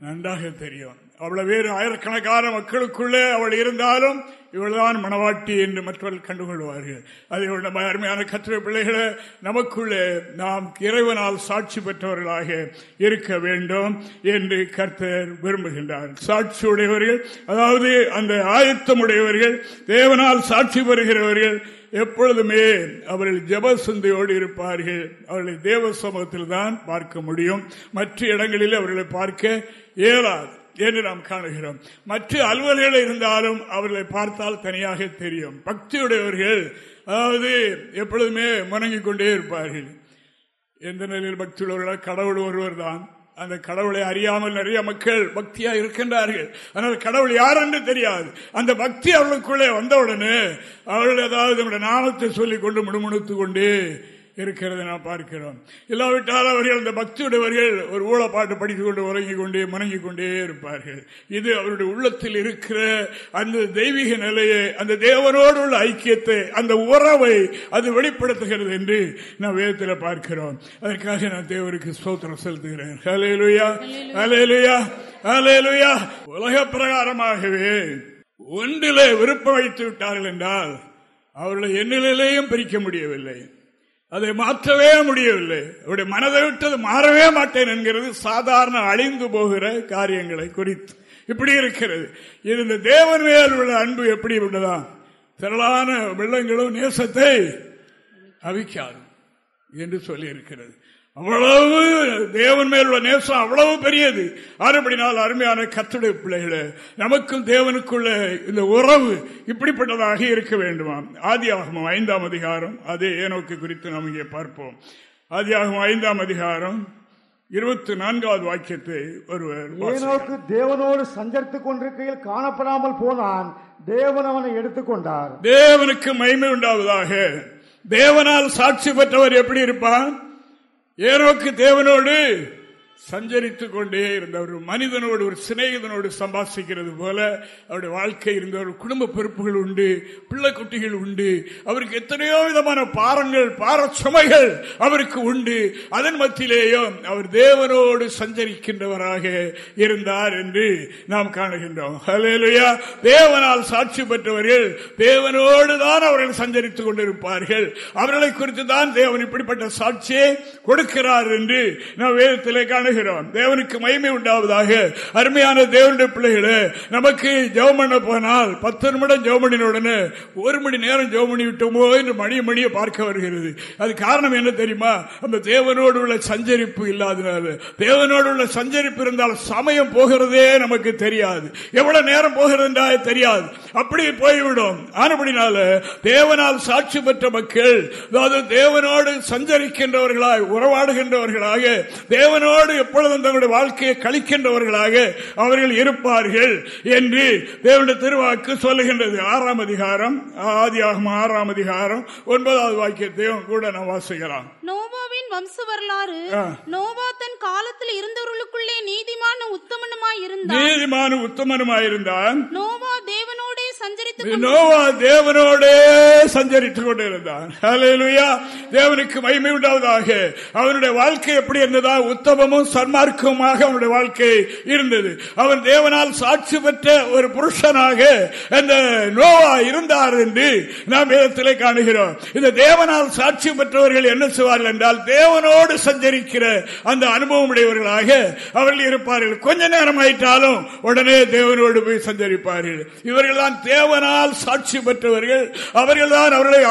நன்றாக தெரியும். அவ்வளவு வேறு ஆயிரக்கணக்கான மக்களுக்குள்ளே அவள் இருந்தாலும் இவள்தான் மனவாட்டி என்று மற்றவர்கள் கண்டுகொள்வார்கள். அதை நம்ம அருமையான கற்ற பிள்ளைகளை நமக்குள்ளே நாம் இறைவனால் சாட்சி பெற்றவர்களாக இருக்க வேண்டும் என்று கர்த்தர் விரும்புகின்றார். சாட்சி உடையவர்கள் அதாவது அந்த ஆயத்தம் உடையவர்கள் தேவனால் சாட்சி பெறுகிறவர்கள் எப்பொழுதுமே அவர்கள் ஜப சிந்தையோடு இருப்பார்கள். அவர்களை தேவ சமூகத்தில் தான் பார்க்க முடியும். மற்ற இடங்களில் அவர்களை பார்க்க இயலாது என்று நாம் காணுகிறோம். மற்ற அலுவல்கள் இருந்தாலும் அவர்களை பார்த்தால் தனியாக தெரியும். பக்தியுடையவர்கள் அதாவது எப்பொழுதுமே முணங்கிக் கொண்டே இருப்பார்கள். எந்த நிலையில் பக்தியுள்ளவர்களால் கடவுள் ஒருவர் தான் அந்த கடவுளை அறியாமல் நிறைய மக்கள் பக்தியா இருக்கின்றார்கள். ஆனால் கடவுள் யார் என்று தெரியாது. அந்த பக்தி அவளுக்குள்ளே வந்தவுடனே அவள் ஏதாவது நாமத்தை சொல்லிக் கொண்டு முணுமுணுத்துக் கொண்டு இருக்கிறது நாம் பார்க்கிறோம். இல்லாவிட்டால் அவர்கள் அந்த பக்தியுடையவர்கள் ஒரு ஊழப்பாட்டு படித்துக் கொண்டு உறங்கிக் கொண்டே முறங்கிக் கொண்டே இருப்பார்கள். இது அவருடைய உள்ளத்தில் இருக்கிற அந்த தெய்வீக நிலையை அந்த தேவனோடு உள்ள ஐக்கியத்தை அந்த உறவை அது வெளிப்படுத்துகிறது என்று நாம் வேதத்தில் பார்க்கிறோம். அதற்காக நான் தேவருக்கு சோத்திரம் செலுத்துகிறேன். உலக பிரகாரமாகவே ஒன்றிலே விருப்பம் வைத்து விட்டார்கள் என்றால் அவர்களை எண்ணிலையும் பிரிக்க முடியவில்லை. அதை மாற்றவே முடியவில்லை. அவருடைய மனதை விட்டது மாறவே மாட்டேன் என்கிறது சாதாரண அழிந்து போகிற காரியங்களை குறித்து. இப்படி இருக்கிறது. இது இந்த தேவன் மேல் உள்ள அன்பு எப்படி உள்ளதா? திரளான வெள்ளங்களும் நேசத்தை அவிக்காது என்று சொல்லி இருக்கிறது அவ்வளவு தேவன் மேல் உள்ள நேசம் அவ்வளவு பெரியது. ஆறுபடினால் அருமையான கத்துடைய பிள்ளைகளே நமக்கும் தேவனுக்குள்ள இந்த உறவு இப்படிப்பட்டதாக இருக்க வேண்டுமா ஆதி ஆகமும் ஐந்தாம் அதிகாரம் அதே ஏனோக்கு குறித்து நாம் இங்கே பார்ப்போம். ஆதி ஆகும் ஐந்தாம் அதிகாரம் இருபத்தி நான்காவது வாக்கியத்தை ஒருவர் ஏனோக்கு தேவனோடு சஞ்சரித்துக் கொண்டிருக்கையில் காணப்படாமல் போனான் தேவன் அவனை எடுத்துக்கொண்டார் தேவனுக்கு மகிமை உண்டாவதாக. தேவனால் சாட்சி பெற்றவர் எப்படி இருப்பான் ஏனோக்கு தேவனோடு சஞ்சரித்துக் கொண்டே இருந்த ஒரு மனிதனோடு ஒரு சிநேகிதனோடு சம்பாசிக்கிறது போல அவருடைய வாழ்க்கை இருந்த ஒரு குடும்ப பொறுப்புகள் உண்டு பிள்ளை குட்டிகள் உண்டு அவருக்கு எத்தனையோ விதமான பாரங்கள் பார சுமைகள் அவருக்கு உண்டு. அதன் மத்தியிலேயும் அவர் தேவனோடு சஞ்சரிக்கின்றவராக இருந்தார் என்று நாம் காணுகின்றோம். தேவனால் சாட்சி பெற்றவர்கள் தேவனோடு தான் அவர்கள் சஞ்சரித்துக் கொண்டிருப்பார்கள். அவர்களை குறித்து தான் தேவன் இப்படிப்பட்ட சாட்சியை கொடுக்கிறார் என்று நாம் வேதத்திலே காண காணுகிறோம் தேவனுக்கு மகிமை உண்டாவதாக. அருமையான தேவனுடைய பிள்ளைகளே நமக்கு ஜெவம் பண்ண போனால் பத்து நிமிடம் ஜெவம் உடனே ஒரு மணி நேரம் ஜெவம் பண்ணி விட்டோமோ என்று மணிய மணியை பார்க்க வருகிறது. அது காரணம் என்ன தெரியுமா? அந்த தேவனோடு உள்ள சஞ்சரிப்பு இல்லாதனால தேவனோடு உள்ள சஞ்சரிப்பு இருந்தால் சமயம் போகிறதே நமக்கு தெரியாது. எவ்வளவு நேரம் போகிறது தெரியாது. அப்படி போய்விடும். ஆனபடினால தேவனால் சாட்சி பெற்ற மக்கள் அதாவது தேவனோடு சஞ்சரிக்கின்றவர்களாய் உறவாடுகின்றவர்களாக தேவனோடு எப்பொழுதும் தங்களுடைய வாழ்க்கையை கழிக்கின்றவர்களாக அவர்கள் இருப்பார்கள் என்று தேவனுடைய திருவாக்கு சொல்லுகின்றது. ஆறாம் அதிகாரம் ஆதியாகும் ஆறாம் அதிகாரம் ஒன்பதாவது வாக்கியத்தையும் கூட நான் வாசிக்கலாம். நோவாவின் வம்ச வரலாறு நோவா தன் காலத்தில் இருந்தவர்களுக்குள்ளே நீதிமான உத்தமனுமாய் இருந்தான். நீதிமான உத்தமனுமாய் இருந்தான். நோவா தேவனோடே தேவனோடே சஞ்சரித்துக் கொண்டிருந்தான். தேவனுக்கு மகிமை உண்டாவதாக. அவனுடைய வாழ்க்கை எப்படி இருந்ததா? உத்தமமும் சன்மார்க்கமாக அவனுடைய வாழ்க்கை இருந்தது. அவன் தேவனால் சாட்சி பெற்ற ஒரு புருஷனாக அந்த நோவா இருந்தார் என்று நாம் வேதத்திலே காணுகிறோம். இந்த தேவனால் சாட்சி பெற்றவர்கள் என்ன செய்வார்கள் என்றால் தேவனோடு சஞ்சரிக்கிற அந்த அனுபவம் உடையவர்களாக அவர்கள் இருப்பார்கள். கொஞ்ச நேரம் ஆயிட்டாலும் உடனே தேவனோடு போய் சஞ்சரிப்பார்கள். இவர்கள் தான் தேவனால் சாட்சி பெற்றவர்கள். அவர்கள் தான் அவர்களை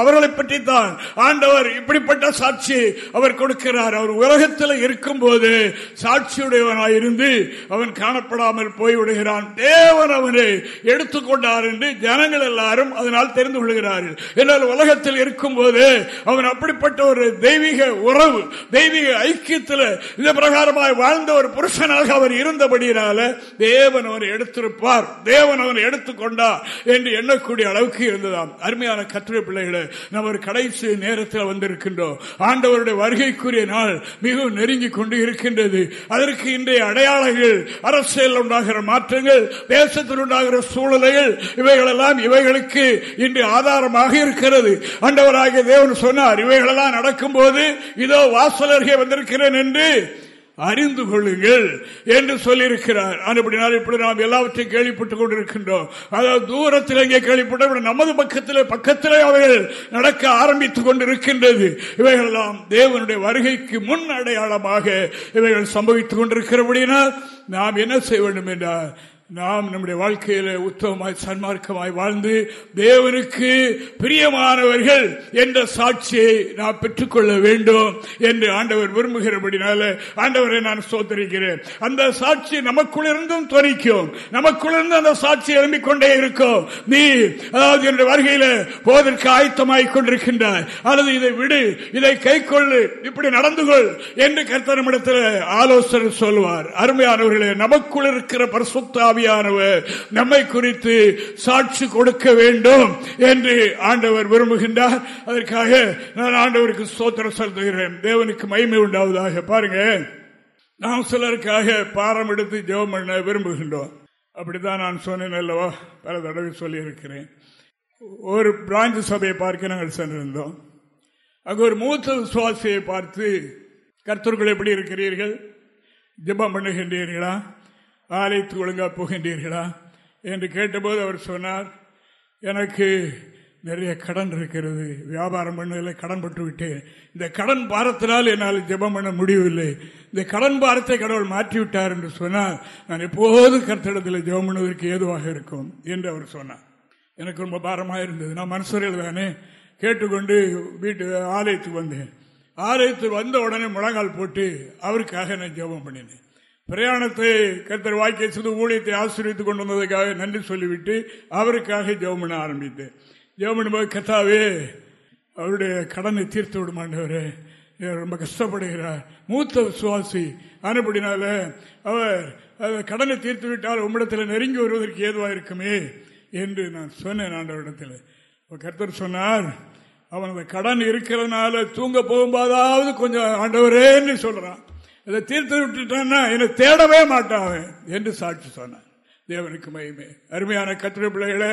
அவர்களை பற்றி தான் ஆண்டவர் இப்படிப்பட்ட சாட்சி அவர் கொடுக்கிறார். அவர் உலகத்தில் இருக்கும் போது பொழுது சாட்சியுடையவனாய் இருந்து அவன் காணப்படாமல் போய்விடுகிறான். தேவன் அவனை எடுத்துக்கொண்டார் என்று ஜனங்கள் எல்லாரும் அதனால் தெரிந்து கொள்கிறார்கள். என்னால் உலகத்தில் இருக்கும் போது அவன் அப்படிப்பட்ட ஒரு தெய்வீக உறவு தெய்வீக ஐக்கியத்தில் இந்த பிரகாரமாய் வாழ்ந்த ஒரு புருஷனாக அவர் இருந்தபடியினால தேவன் அவனை எடுத்திருப்பார். தேவன் அவனை எடுத்துக்கொண்டார் என்று எண்ணக்கூடிய அளவுக்கு இருந்ததாம். அருமையான கற்றை பிள்ளைகளை நம்ம ஒரு கடைசி நேரத்தில் வந்திருக்கின்றோம். ஆண்டவருடைய வருகைக்குரிய நாள் மிகவும் நெருங்கி கொண்டு இருக்கின்றது. அதற்கு இன்றைய அடையாளங்கள் அரசியல் உண்டாகிற மாற்றங்கள் தேசத்தில் உண்டாகிற சூழ்நிலைகள் இவைகளெல்லாம் இவைகளுக்கு இன்று ஆதாரமாக இருக்கிறது. அண்டவராகிய தேவன் சொன்னார் இவைகளெல்லாம் நடக்கும் போது இதோ வாசலருகே வந்திருக்கிறேன் என்று. அறிந்து கொள்ளுங்கள் என்று சொல்லியிருக்கிறார். அப்படினால் இப்படி நாம் எல்லாவற்றையும் கேள்விப்பட்டுக் கொண்டிருக்கின்றோம். அதாவது தூரத்தில் எங்கே கேள்விப்பட்ட நமது பக்கத்திலே பக்கத்திலே அவர்கள் நடக்க ஆரம்பித்துக் கொண்டிருக்கின்றது. இவைகளெல்லாம் தேவனுடைய வருகைக்கு முன் அடையாளமாக இவைகள் சம்பவித்துக் கொண்டிருக்கிறபடினால் நாம் என்ன செய்ய வேண்டும் என்றால் நாம் நம்முடைய வாழ்க்கையில உத்தமமாய் சன்மார்க்கமாய் வாழ்ந்து தேவனுக்கு பிரியமானவர்கள் என்ற சாட்சியை நாம் பெற்றுக்கொள்ள வேண்டும் என்று ஆண்டவர் விரும்புகிறபடினால ஆண்டவரை நான் சோதரிக்கிறேன் அந்த சாட்சி நமக்குள்ளிருந்தும் துணிக்கும் நமக்குள்ளிருந்து அந்த சாட்சி எழும்பிக் கொண்டே இருக்கும். நீ அதாவது என்னுடைய வருகையில போவதற்கு ஆயத்தமாய் கொண்டிருக்கின்றாய். அல்லது இதை விடு இதை கை கொள்ளு இப்படி நடந்து கொள் என்று கர்த்தனமிடத்தில் ஆலோசனை சொல்வார். அருமையானவர்களே நமக்குள் இருக்கிற பரிசுத்த ஆவியானவர் நம்மை குறித்து சாட்சி கொடுக்க வேண்டும் என்று ஆண்டவர் விரும்புகின்றார். அதற்காக நான் ஆண்டவருக்கு சோத்திரம் செலுத்துகிறேன். தேவனுக்கு மகிமை உண்டாவதாக. பாருங்க நாம் சிலருக்காக பாரம் எடுத்து ஜெபம் பண்ண விரும்புகின்றோம். அப்படித்தான் நான் சொன்னேன் அல்லவா? பல தடவை சொல்லியிருக்கிறேன். ஒரு பிராஞ்சு சபையை பார்க்க நாங்கள் சென்றிருந்தோம். அங்கு ஒரு மூத்த விசுவாசியை பார்த்து கர்த்தர்கள் எப்படி இருக்கிறீர்கள்? ஜெபம் பண்ணுகின்றீர்களா? ஆலயத்துக்கு ஒழுங்கா போகின்றீர்களா? என்று கேட்டபோது அவர் சொன்னார் எனக்கு நிறைய கடன் இருக்கிறது. வியாபாரம் பண்ணதில் கடன் பட்டு விட்டேன் இந்த கடன் பாரத்தினால் என்னால் ஜெபம் பண்ண முடியவில்லை. இந்த கடன் பாரத்தை கடவுள் மாற்றிவிட்டார் என்று சொன்னால் நான் எப்போது கர்த்தடத்தில் ஜெபம் பண்ணுவதற்கு ஏதுவாக இருக்கும்? என்று அவர் சொன்னார். எனக்கு ரொம்ப பாரமாக இருந்தது. நான் மனசுரையில் தானே கேட்டுக்கொண்டு வீட்டு ஆலயத்துக்கு வந்தேன். ஆலயத்துக்கு வந்த உடனே முழங்கால் போட்டு அவருக்காக நான் ஜெபம் பண்ணினேன். பிரயாணத்தை கத்தர் வாக்கிய சிறு ஊழியத்தை ஆசிரியத்துக் கொண்டு வந்ததுக்காக நன்றி சொல்லிவிட்டு அவருக்காக ஜெபம் பண்ண ஆரம்பித்தேன். ஜெபம் பண்ணும்போது கத்தாவே அவருடைய கடனை தீர்த்து விடுமாண்டவரே ரொம்ப கஷ்டப்படுகிறார். மூத்த விசுவாசி ஆனப்படினால அவர் கடனை தீர்த்து விட்டால் உம்மிடத்தில் நெருங்கி வருவதற்கு ஏதுவாக இருக்குமே என்று நான் சொன்னேன் ஆண்டவரிடத்தில். கர்த்தர் சொன்னார் அவன் கடன் இருக்கிறதுனால தூங்க போகும்போதாவது கொஞ்சம் ஆண்டவரேன்னு சொல்றான். இதை தீர்த்து விட்டுட்டான்னா என்னை தேடவே மாட்டான் என்று சாட்சி சொன்னான். தேவனுக்கு மயமே அருமையான கத்திர பிள்ளைகளை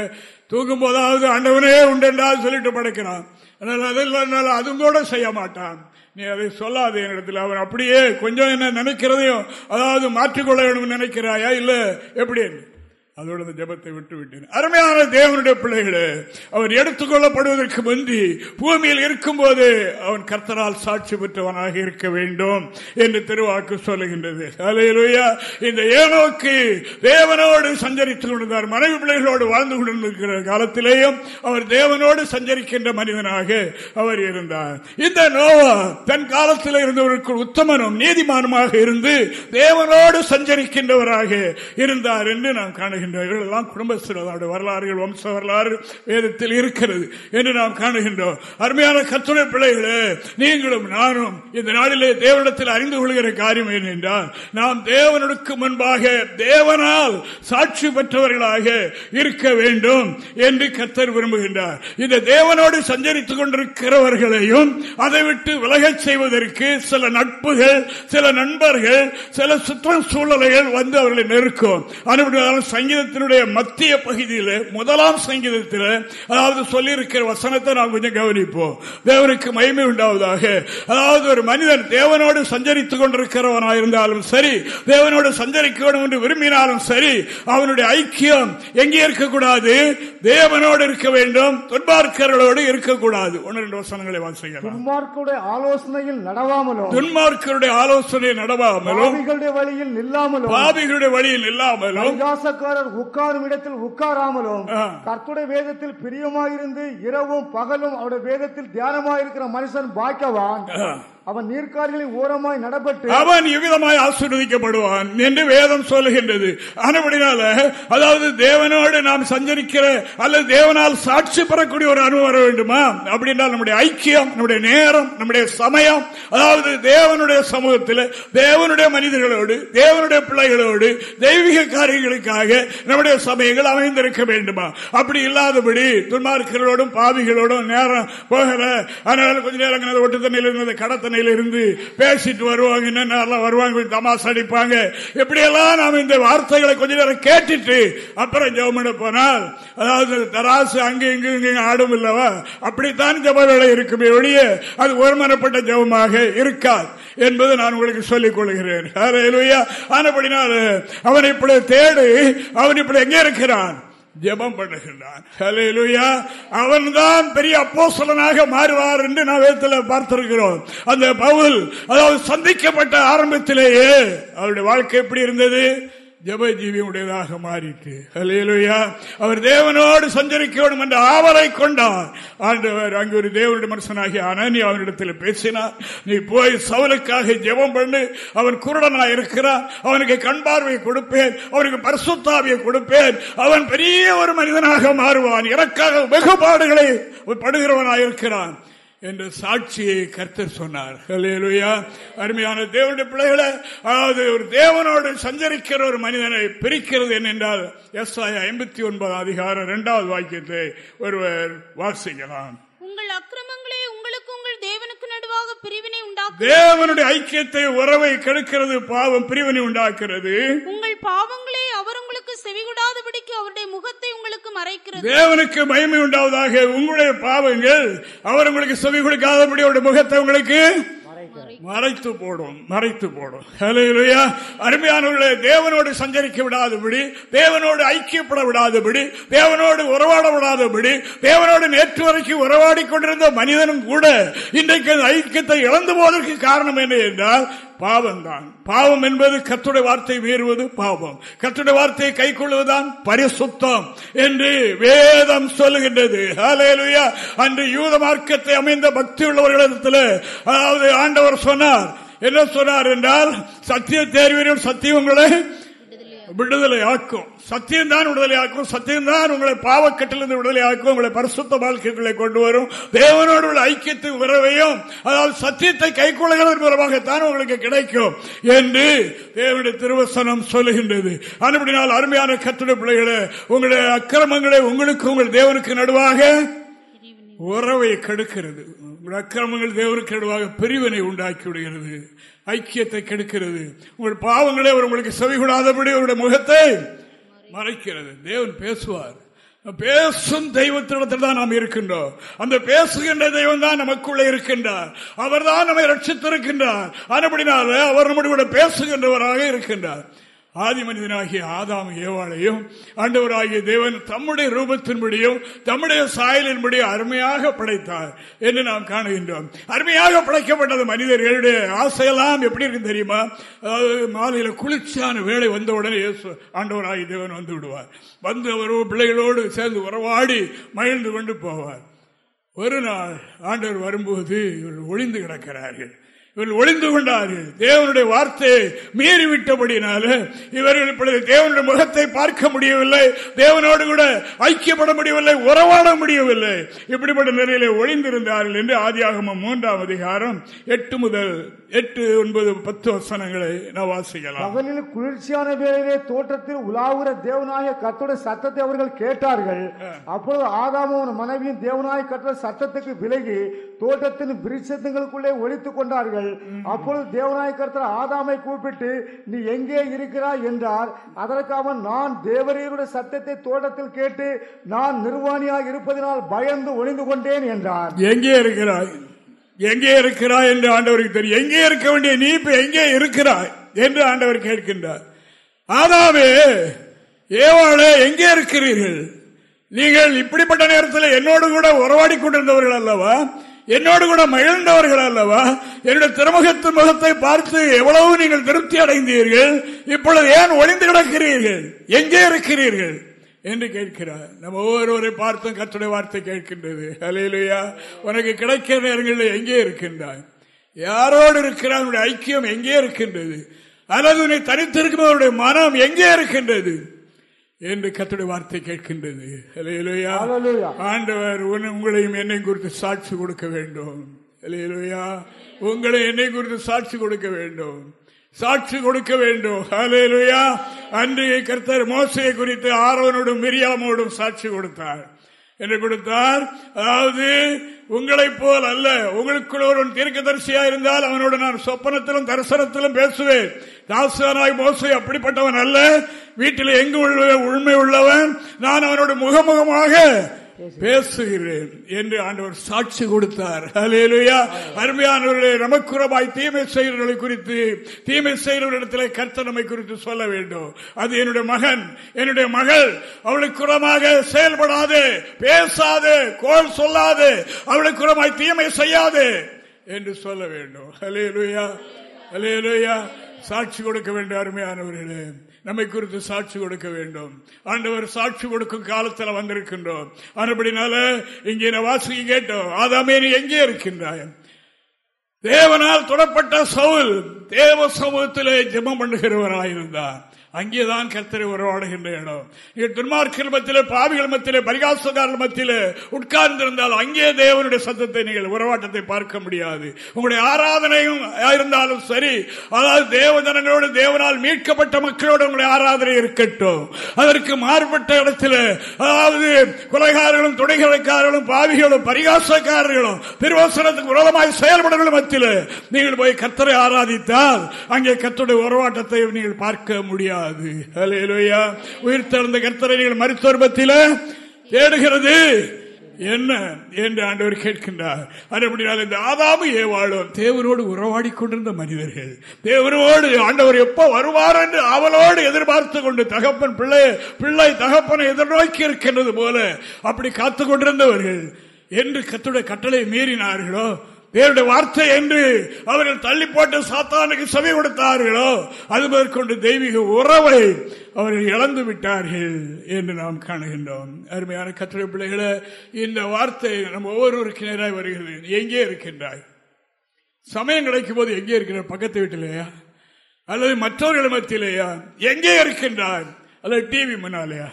தூங்கும் போதாவது ஆண்டவனே உண்டென்றால் சொல்லிட்டு படைக்கிறான். அதனால் அதில் அதுவும் கூட செய்ய மாட்டான். நீ அதை சொல்லாது என்னிடத்தில். அவன் அப்படியே கொஞ்சம் என்ன நினைக்கிறதையும் அதாவது மாற்றிக்கொள்ள வேண்டும் நினைக்கிறாயா? இல்ல எப்படி? அதோட அந்த ஜபத்தை விட்டு விட்டேன் அருமையான தேவனுடைய பிள்ளைகளே அவர் எடுத்துக்கொள்ளப்படுவதற்கு முந்தி பூமியில் இருக்கும் போது அவன் கர்த்தரால் சாட்சி பெற்றவனாக இருக்க வேண்டும் என்று திருவாக்கு சொல்லுகின்றது. இந்த ஏனோக்கு தேவனோடு சஞ்சரித்துக் கொண்டிருந்தார். மனைவி பிள்ளைகளோடு வாழ்ந்து கொண்டிருக்கிற காலத்திலேயும் அவர் தேவனோடு சஞ்சரிக்கின்ற மனிதனாக அவர் இருந்தார். இந்த நோவா தன் காலத்தில் இருந்தவருக்கு உத்தமனும் நீதிமானுமாக இருந்து தேவனோடு சஞ்சரிக்கின்றவராக இருந்தார் என்று நாம் காணுகிறோம். காணுகின்றோம். எல்லாம் குடும்பஸ்தரோட வரலாறுகள் வம்ச வரலாறு வேதத்தில் இருக்கிறது என்று நாம் காணுகின்றோம். அருமையான கத்துணை பிள்ளைகளே நீங்களும் நானும் இந்த நாளிலே தேவனிடத்தில் அறிந்து கொள்கிற காரியம் என்னென்றால் நாம் தேவனுக்கு முன்பாக தேவனால் சாட்சி பெற்றவர்களாக இருக்க வேண்டும் என்று கத்தர் விரும்புகின்றார். இந்த தேவனோடு சஞ்சரித்துக் கொண்டிருக்கிறவர்களையும் அதை விட்டு விலகச் செய்வதற்கு சில நட்புகள் சில நண்பர்கள் சில சுற்ற சூழலைகள் வந்து அவர்களை நெருக்கும். சங்கீத சங்கீதத்தினுடைய மத்திய பகுதியில் முதலாம் சங்கீதத்தில் அதாவது சொல்லியிருக்கிற வசனத்தை நாம் கொஞ்சம் கவனிப்போம். தேவனுக்கு மகிமை உண்டாவதாக. அதாவது ஒரு மனிதன் தேவனோடு சஞ்சரித்துக் கொண்டிருக்கிறவனாக இருந்தாலும் சரி தேவனோடு சஞ்சரிக்க வேண்டும் என்று விரும்பினாலும் சரி அவனுடைய ஐக்கியம் எங்கே இருக்கக்கூடாது? தேவனோடு இருக்க வேண்டும் துன்மார்க்கர்களோடு இருக்கக்கூடாது. ஒன்று ரெண்டு வசனங்களை துன்மார்க்கருடைய ஆலோசனையில் நடவாமலும் துன்மார்க்கருடைய ஆலோசனை நடவாமலும் வழியில் நில்லாமலும் பாவிகளுடைய வழியில் இல்லாமலும் அவர் உட்காரும் இடத்தில் உட்காராமலும் கர்த்துடைய வேதத்தில் பிரியமாயிருந்து இரவும் பகலும் அவருடைய வேதத்தில் தியானமாயிருக்கிற மனுஷன் பாய்க்கவான் அவன் நீர்க்காரிகளின் ஓரமாய் நடப்பட்டு அவன் எவ்விதமாய் ஆசீர்வதிக்கப்படுவான் என்று வேதம் சொல்லுகின்றது. ஆனபடினால அதாவது தேவனோடு நாம் சஞ்சரிக்கிற அல்லது தேவனால் சாட்சி பெறக்கூடிய ஒரு அனுபவம் வர வேண்டுமா? அப்படின்றால் நம்முடைய ஐக்கியம் நம்முடைய நேரம் நம்முடைய சமயம் அதாவது தேவனுடைய சமூகத்தில் தேவனுடைய மனிதர்களோடு தேவனுடைய பிள்ளைகளோடு தெய்வீக காரியங்களுக்காக நம்முடைய சமயங்கள் அமைந்திருக்க வேண்டுமா? அப்படி இல்லாதபடி துன்மார்களோடும் பாவிகளோடும் நேரம் போகிற அதனால கொஞ்ச நேரம் ஒட்டு தண்ணியில் இருந்தது சென்னையில இருந்து பேசிட்டு வருவாங்க என்னென்ன வருவாங்க தமாஸ் அடிப்பாங்க. எப்படியெல்லாம் நாம் இந்த வார்த்தைகளை கொஞ்ச நேரம் கேட்டுட்டு அப்புறம் ஜெவமிட போனால் அதாவது தராசு அங்கு இங்கு இங்கு ஆடும் இல்லவா? அப்படித்தான் ஜப வேலை இருக்குமே ஒழிய அது ஒருமனப்பட்ட ஜெபமாக இருக்காது என்பது நான் உங்களுக்கு சொல்லிக் கொள்கிறேன். ஆனபடினால் அவன் இப்படி தேடு அவன் இப்படி எங்கே இருக்கிறான்? ஜபம் பண்ணுகின்றான். அவன் தான் பெரிய அப்போசலனாக மாறுவார் என்று நான் வேதத்தில் பார்த்திருக்கிறோம். அந்த பவுல் அதாவது சந்திக்கப்பட்ட ஆரம்பத்திலேயே அவருடைய வாழ்க்கை எப்படி இருந்தது? ஜபஜீவியுடையதாக மாறிட்டு அலையலுயா அவர் தேவனோடு சஞ்சரிக்க வேண்டும் என்ற ஆவலை கொண்டார். ஆண்டவர் அங்கு ஒரு தேவனுடைய மனுஷனாகி அனனி அவனிடத்தில் பேசினார். நீ போய் சவுலுக்காக ஜெபம் பண்ணு. அவன் குருடனா இருக்கிறான். அவனுக்கு கண் பார்வையை கொடுப்பேன். அவனுக்கு பரிசுத்தாவியை கொடுப்பேன். அவன் பெரிய ஒரு மனிதனாக மாறுவான். எனக்காக வெகுபாடுகளை படுகிறவனாயிருக்கிறான் என்ற சாட்சியை கர்த்தர் சொன்னார். அருமையான தேவனுடைய பிள்ளைகளை அதாவது ஒரு தேவனோடு சஞ்சரிக்கிற ஒரு மனிதனை பிரிக்கிறது என்னென்றால் எஸ் ஐ ஐம்பத்தி ஒன்பது அதிகாரம் இரண்டாவது வாக்கியத்தை ஒருவர் வாசிக்கலாம். உங்கள் அக்கிரமங்களே உங்களுக்கு உங்கள் தேவ நடுவாக பிரிவினை உண்டாக்கும் தேவனுடைய ஐக்கியத்தை உறவை கெடுக்கிறது பாவம் பிரிவினை உண்டாக்குறது உங்கள் பாவங்களே அவர் உங்களுக்கு செவிகூடாதபடிக்கு அவருடைய முகத்தை உங்களுக்கு மறைக்கிறது. தேவனுக்கு மகிமை உண்டாவதாக உங்களுடைய பாவங்கள் அவர் உங்களுக்கு செவி கொடுக்காதபடி அவருடைய முகத்தை உங்களுக்கு மறைத்து போடும் மறைத்து போடும். அருமையானவர்களே தேவனோடு சஞ்சரிக்க விடாதபடி தேவனோடு ஐக்கியப்பட விடாதபடி தேவனோடு உறவாட விடாதபடி தேவனோடு நேற்று வரைக்கும் உறவாடி கொண்டிருந்த மனிதனும் கூட இன்றைக்கு ஐக்கியத்தை இழந்து போவதற்கு காரணம் என்ன என்றால் பாவம் தான் பாவம் என்பது கத்துடைய வார்த்தை மீறுவது பாவம். கத்துடைய வார்த்தையை கை கொள்வதுதான் பரிசுத்தம் என்று வேதம் சொல்லுகின்றது. அன்று யூத மார்க்கத்தை அமைந்த பக்தி உள்ளவர்களிடத்தில் அதாவது ஆண்டவர் சொன்னார். என்ன சொன்னார் என்றால் சத்திய தேர்விலும் சத்தியங்களை விடுதலை ஆக்கும் சத்தியம் தான் விடுதலை ஆக்கும் சத்தியம் தான் உங்களை பாவக்கட்டிலிருந்து விடுதலை ஆக்கும் உங்களை பரிசுத்த வாழ்க்கைகளை கொண்டு வரும் தேவனோடு உள்ள ஐக்கியத்தை உறவையும் அதாவது சத்தியத்தை கைக்கொள்கிறது மூலமாகத்தான் உங்களுக்கு கிடைக்கும் என்று தேவனுடைய திருவசனம் சொல்லுகின்றது. அனுப்படினால் அருமையான கத்துடைய பிள்ளைகளை உங்களுடைய அக்கிரமங்களை உங்களுக்கு உங்கள் தேவனுக்கு நடுவாக உறவை கெடுக்கிறது. அக்கிரமங்கள் தேவருக்கு நடுவாக பிரிவினை உண்டாக்கி விடுகிறது ஐக்கியத்தை கெடுக்கிறது. உங்கள் பாவங்களே அவர் உங்களுக்கு செவிகூடாதபடி அவருடைய முகத்தை மறைக்கிறது. தேவன் பேசுவார். பேசும் தெய்வத்திடத்தில் தான் நாம் இருக்கின்றோம். அந்த பேசுகின்ற தெய்வம் தான் நமக்குள்ளே இருக்கின்றார். அவர் தான் நம்மை ரட்சித்திருக்கின்றார். அதுபடினால அவர் நம்முடைய பேசுகின்றவராக இருக்கின்றார். ஆதி மனிதனாகிய ஆதாம் ஏவாளையும் ஆண்டவராகிய தேவன் தம்முடைய ரூபத்தின்படியும் தம்முடைய சாயலின்படியும் அருமையாக படைத்தார் என்று நாம் காணுகின்றோம். அருமையாக படைக்கப்பட்டது மனிதர்களுடைய ஆசையெல்லாம் எப்படி இருக்கு தெரியுமா? அதாவது மாலையில குளிர்ச்சியான வேலை வந்தவுடனே ஆண்டவராகிய தேவன் வந்து விடுவார். வந்து அவர் பிள்ளைகளோடு சேர்ந்து உறவாடி மகிழ்ந்து கொண்டு போவார். ஒரு நாள் ஆண்டவர் வரும்போது இவர்கள் ஒளிந்து கிடக்கிறார்கள். இவர்கள் ஒளிந்து கொண்டார்கள். தேவனுடைய வார்த்தையை மீறிவிட்டபடினால இவர்கள் இப்பொழுது தேவனுடைய முகத்தை பார்க்க முடியவில்லை. தேவனோடு கூட ஐக்கியப்பட முடியவில்லை உறவாட முடியவில்லை. இப்படிப்பட்ட நிலையில ஒளிந்திருந்தார்கள் என்று ஆதியாகமம் மூன்றாம் அதிகாரம் எட்டு முதல் எட்டு ஒன்பது பத்து வசனங்களை நான் வாசிக்கலாம். பகலில் குளிர்ச்சியான வேலையிலே தோட்டத்தில் உலாவுற தேவநாய கத்தோட சத்தத்தை அவர்கள் கேட்டார்கள். அப்பொழுது ஆதாமும் மனைவியும் தேவநாய கற்ற சத்தத்துக்கு விலகி தோட்டத்தின் விருட்சத்துங்களுக்குள்ளே ஒழித்துக் கொண்டார்கள். அப்பொழுது தேவநாய கர்த்தர் ஆதாமை கூப்பிட்டு நீ எங்கே இருக்கிறாய்? என்றார். அதற்கு அவன் நான் தேவரையருடைய சத்தத்தை தோட்டத்தில் கேட்டு நான் நிர்வாணியாக இருப்பதனால் பயந்து ஒளிந்து கொண்டேன் என்றார். எங்கே இருக்கிறாய்? எங்கே இருக்கிறாய்? என்று ஆண்டவருக்கு தெரியும். எங்கே இருக்க வேண்டிய நீ இப்ப எங்கே இருக்கிறாய்? என்று ஆண்டவர் கேட்கின்றார். ஆதாவே ஏவாளே எங்கே இருக்கிறீர்கள்? நீங்கள் இப்படிப்பட்ட நேரத்தில் என்னோடு கூட உறவாடி கொண்டிருந்தவர்கள் அல்லவா? என்னோடு கூட மகிழ்ந்தவர்கள் அல்லவா? என்னுடைய திருமுகத்து முகத்தை பார்த்து எவ்வளவு நீங்கள் திருப்தி அடைந்தீர்கள் இப்பொழுது ஏன் ஒளிந்து கிடக்கிறீர்கள்? எங்கே இருக்கிறீர்கள்? என்று கேட்கிறார். நம்ம ஒவ்வொருவரை பார்த்தும் கத்துடைய வார்த்தை கேட்கின்றது. அலையிலையா உனக்கு கிடைக்கிற நேரங்களில் எங்கே இருக்கின்றாய்? யாரோடு இருக்கிறான் ஐக்கியம் எங்கே இருக்கின்றது? அல்லது உன்னை தனித்திருக்கும் அவருடைய மனம் எங்கே இருக்கின்றது? என்று கத்துடைய வார்த்தை கேட்கின்றது. ஆண்டவர் உங்களையும் என்னை குறித்து சாட்சி கொடுக்க வேண்டும். உங்களை என்னை குறித்து சாட்சி கொடுக்க வேண்டும். சாட்சி கொடுக்க வேண்டும். அன்றைய கர்த்தர் மோசையை குறித்து ஆரோனோடும் மிரியாமோடும் சாட்சி கொடுத்தார். என்று கொடுத்தார். அதாவது உங்களை போல் அல்ல. உங்களுக்குள்ள ஒரு தீர்க்கதரிசியா இருந்தால் அவனோட நான் சொப்பனத்திலும் தரிசனத்திலும் பேசுவேன். தாசனாய் மோசை அப்படிப்பட்டவன் அல்ல. வீட்டில் எங்கு உண்மை உள்ளவன்? நான் அவனோட முகமுகமாக பேசுகிறேன். என்று ஆண்டவர் சாட்சி கொடுத்தார். அலேலுயா அருமையானவர்களே நமக்குறமாய் தீமை செய்கிறவர்களை குறித்து தீமை செய்கிறவர்களிடத்தில் கர்த்த நம்மை குறித்து சொல்ல வேண்டும். அது என்னுடைய மகன் என்னுடைய மகள். அவளுக்குறமாக செயல்படாது பேசாது கோல் சொல்லாது அவளுக்குறமாய் தீமை செய்யாது என்று சொல்ல வேண்டும். அலேலுயா அலேலுயா சாட்சி கொடுக்க வேண்டும் அருமையானவர்களே. நம்மை குறித்து சாட்சி கொடுக்க வேண்டும். ஆண்டவர் சாட்சி கொடுக்கும் காலத்தில் வந்திருக்கின்றோம். அதுபடினால இங்கே வாசிக்க கேட்டோம். ஆதாமே நீ எங்கே இருக்கின்றாய்? தேவனால் தொடப்பட்ட சவுல் தேவ சமூகத்திலே ஜெபம் பண்ணுகிறவராயிருந்தார். அங்கேதான் கர்த்தரை உறவாடுகின்ற இடம் நீங்கள் துன்மார்க்கர் மத்தியிலே பாவிகள் மத்தியிலே பரிகாசகாரர் மத்தியிலே உட்கார்ந்திருந்தால் அங்கே தேவனுடைய சத்தத்தை நீங்கள் உறவாட்டத்தை பார்க்க முடியாது. உங்களுடைய ஆராதனையும் இருந்தாலும் சரி அதாவது தேவதனங்களோடு தேவனால் மீட்கப்பட்ட மக்களோடு உங்களுடைய ஆராதனை இருக்கட்டும். அதற்கு மாறுபட்ட இடத்துல அதாவது கொலைகாரர்களும் துணைகளுக்காரர்களும் பாவிகளும் பரிகாசக்காரர்களும் திருவசனத்துக்கு விரோதமாய் செயல்படுகளும் மத்தியில் நீங்கள் போய் கத்தரை ஆராதித்தால் அங்கே கத்துடைய உறவாட்டத்தை நீங்கள் பார்க்க முடியாது. உயிர் திறந்த கர்த்தரை நீங்கள் மருத்துவத்தில் தேடுகிறது. என்ன என்று ஆண்டவர் கேட்கின்றார். அதுபடினால் இந்த ஆதாமு ஏவாளும் தேவரோடு உறவாடி கொண்டிருந்த மனிதர்கள். தேவரோடு ஆண்டவர் எப்போ வருவார் என்று அவளோடு எதிர்பார்த்து கொண்டு தகப்பன் பிள்ளை பிள்ளை தகப்பனை எதிர்நோக்கி இருக்கின்றது போல அப்படி காத்துக் கொண்டிருந்தவர்கள். என்று கத்துடைய கட்டளை மீறினார்களோ? தேவனுடைய வார்த்தை என்று அவர்கள் தள்ளி போட்டு சாத்தானுக்கு சபை கொடுத்தார்களோ அது மேற்கொண்டு தெய்வீக உறவை அவர்கள் இழந்து விட்டார்கள் என்று நாம் காணுகின்றோம். அருமையான கத்திரை பிள்ளைகளை இந்த வார்த்தை நம்ம ஒவ்வொருவருக்கு நேராக வருகிறது. எங்கே இருக்கின்றாய்? சமயம் கிடைக்கும் போது எங்கே இருக்கிற? பக்கத்து வீட்டிலேயா? அல்லது மற்றவர்கள் மத்தியிலேயா? எங்கே இருக்கின்றாய்? அல்லது டிவி முன்னாலேயா?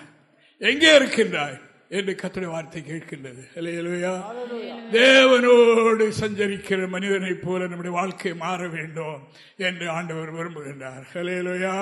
எங்கே இருக்கின்றாய்? என்று கத்திர வார்த்தை கேட்கின்றது. தேவனோடு சஞ்சரிக்கிற மனிதனை போல நம்முடைய வாழ்க்கை மாற வேண்டும் என்று ஆண்டவர் விரும்புகின்றார். ஹலேலுயா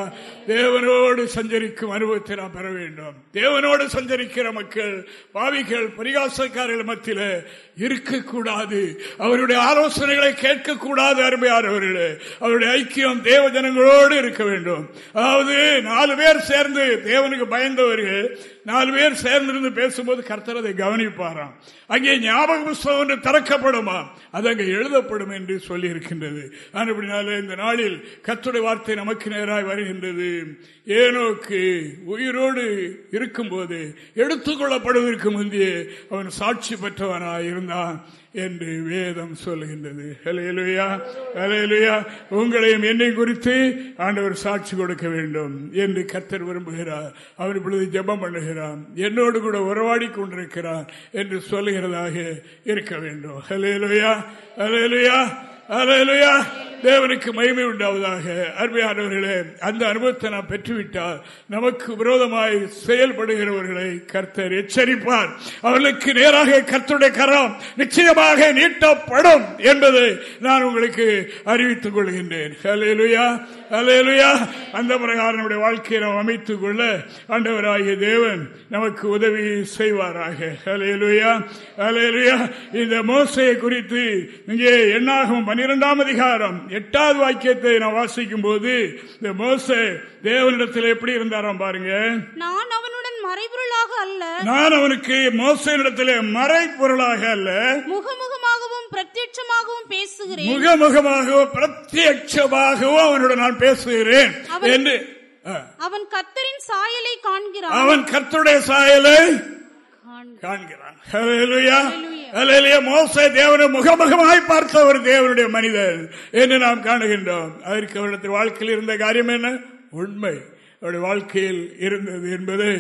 தேவனோடு சஞ்சரிக்கும் அனுபவத்தை நாம் பெற வேண்டும். தேவனோடு சஞ்சரிக்கிற மக்கள் பாவிகள் பரிகாசக்காரர்கள் மத்தியில் இருக்கக்கூடாது. அவருடைய ஆலோசனைகளை கேட்கக்கூடாது அருமையானவர்களே. அவருடைய ஐக்கியம் தேவ ஜனங்களோடு இருக்க வேண்டும். அதாவது நாலு பேர் சேர்ந்து தேவனுக்கு பயந்தவர்கள் நாலு பேர் சேர்ந்திருந்து பேசும்போது கர்த்தர் அதை கவனிப்பாராம். அங்கே ஞாபக புஸ்தகம் ஒன்று திறக்கப்படுமா? அது அங்கே எழுதப்படும் என்று சொல்லி இருக்கின்றது அப்படினால இந்த நாளில் கத்துடைய வார்த்தை நமக்கு நேராய் வருகின்றது. ஏனோக்கு உயிரோடு இருக்கும்போது எடுத்துக்கொள்ளப்படுவதற்கு முந்தைய அவன் சாட்சி பெற்றவனாய் இருந்தான் என்று வேதம் சொல்லுகின்றது. உங்களையும் என்னை குறித்து ஆண்டவர் சாட்சி கொடுக்க வேண்டும் என்று கத்தர் விரும்புகிறார். அவர் இப்பொழுது ஜபம் பண்ணுகிறான் என்னோடு கூட உறவாடி கொண்டிருக்கிறான் என்று சொல்லுகிறதாக இருக்க வேண்டும். ஹலையலுயா ஹலையலுயா அலையிலையா தேவனுக்கு மகிமை உண்டாவதாக. அருமையானவர்களே அந்த அனுபவத்தை நாம் பெற்றுவிட்டால் நமக்கு விரோதமாய் செயல்படுகிறவர்களை கர்த்தர் எச்சரிப்பார். அவர்களுக்கு நேராக கர்த்தருடைய கரம் நிச்சயமாக நீட்டப்படும் என்பதை நான் உங்களுக்கு அறிவித்துக் கொள்கின்றேன். அந்த பிரகாரம் நம்முடைய வாழ்க்கையை நாம் அமைத்துக் கொள்ள ஆண்டவராகிய தேவன் நமக்கு உதவி செய்வாராக. அலையலுயா அலையலுயா இந்த மோசையை குறித்து இங்கே எண்ணாகும் பனிரெண்டாம் அதிகாரம் எட்டாவது வாக்கியத்தை நான் வாசிக்கும் போது இந்த மோச தேவனிடத்தில் எப்படி இருந்தாராம் பாருங்க. நான் அவனுடன் மறைபொருளாக அல்ல. நான் அவனுக்கு மோசனிடத்தில் மறைபொருளாக அல்ல. முகமுகமாகவும் பிரத்யட்சமாகவும் பேசுகிறேன். முகமுகமாகவும் பிரத்யட்சமாகவும் அவனுடன் நான் பேசுகிறேன் என்று அவன் கத்தரின் சாயலை காண்கிறான். அவன் கத்தருடைய சாயலை காண்கிறான். மோச தேவனை முகமுகமாய் பார்த்த ஒரு தேவனுடைய மனிதன் என்று நாம் காணுகின்றோம். அதற்கு அவரிடத்தில் வாழ்க்கையில் இருந்த காரியம் என்ன? உண்மை. அவருடைய வாழ்க்கையில் இருந்தது என்பதை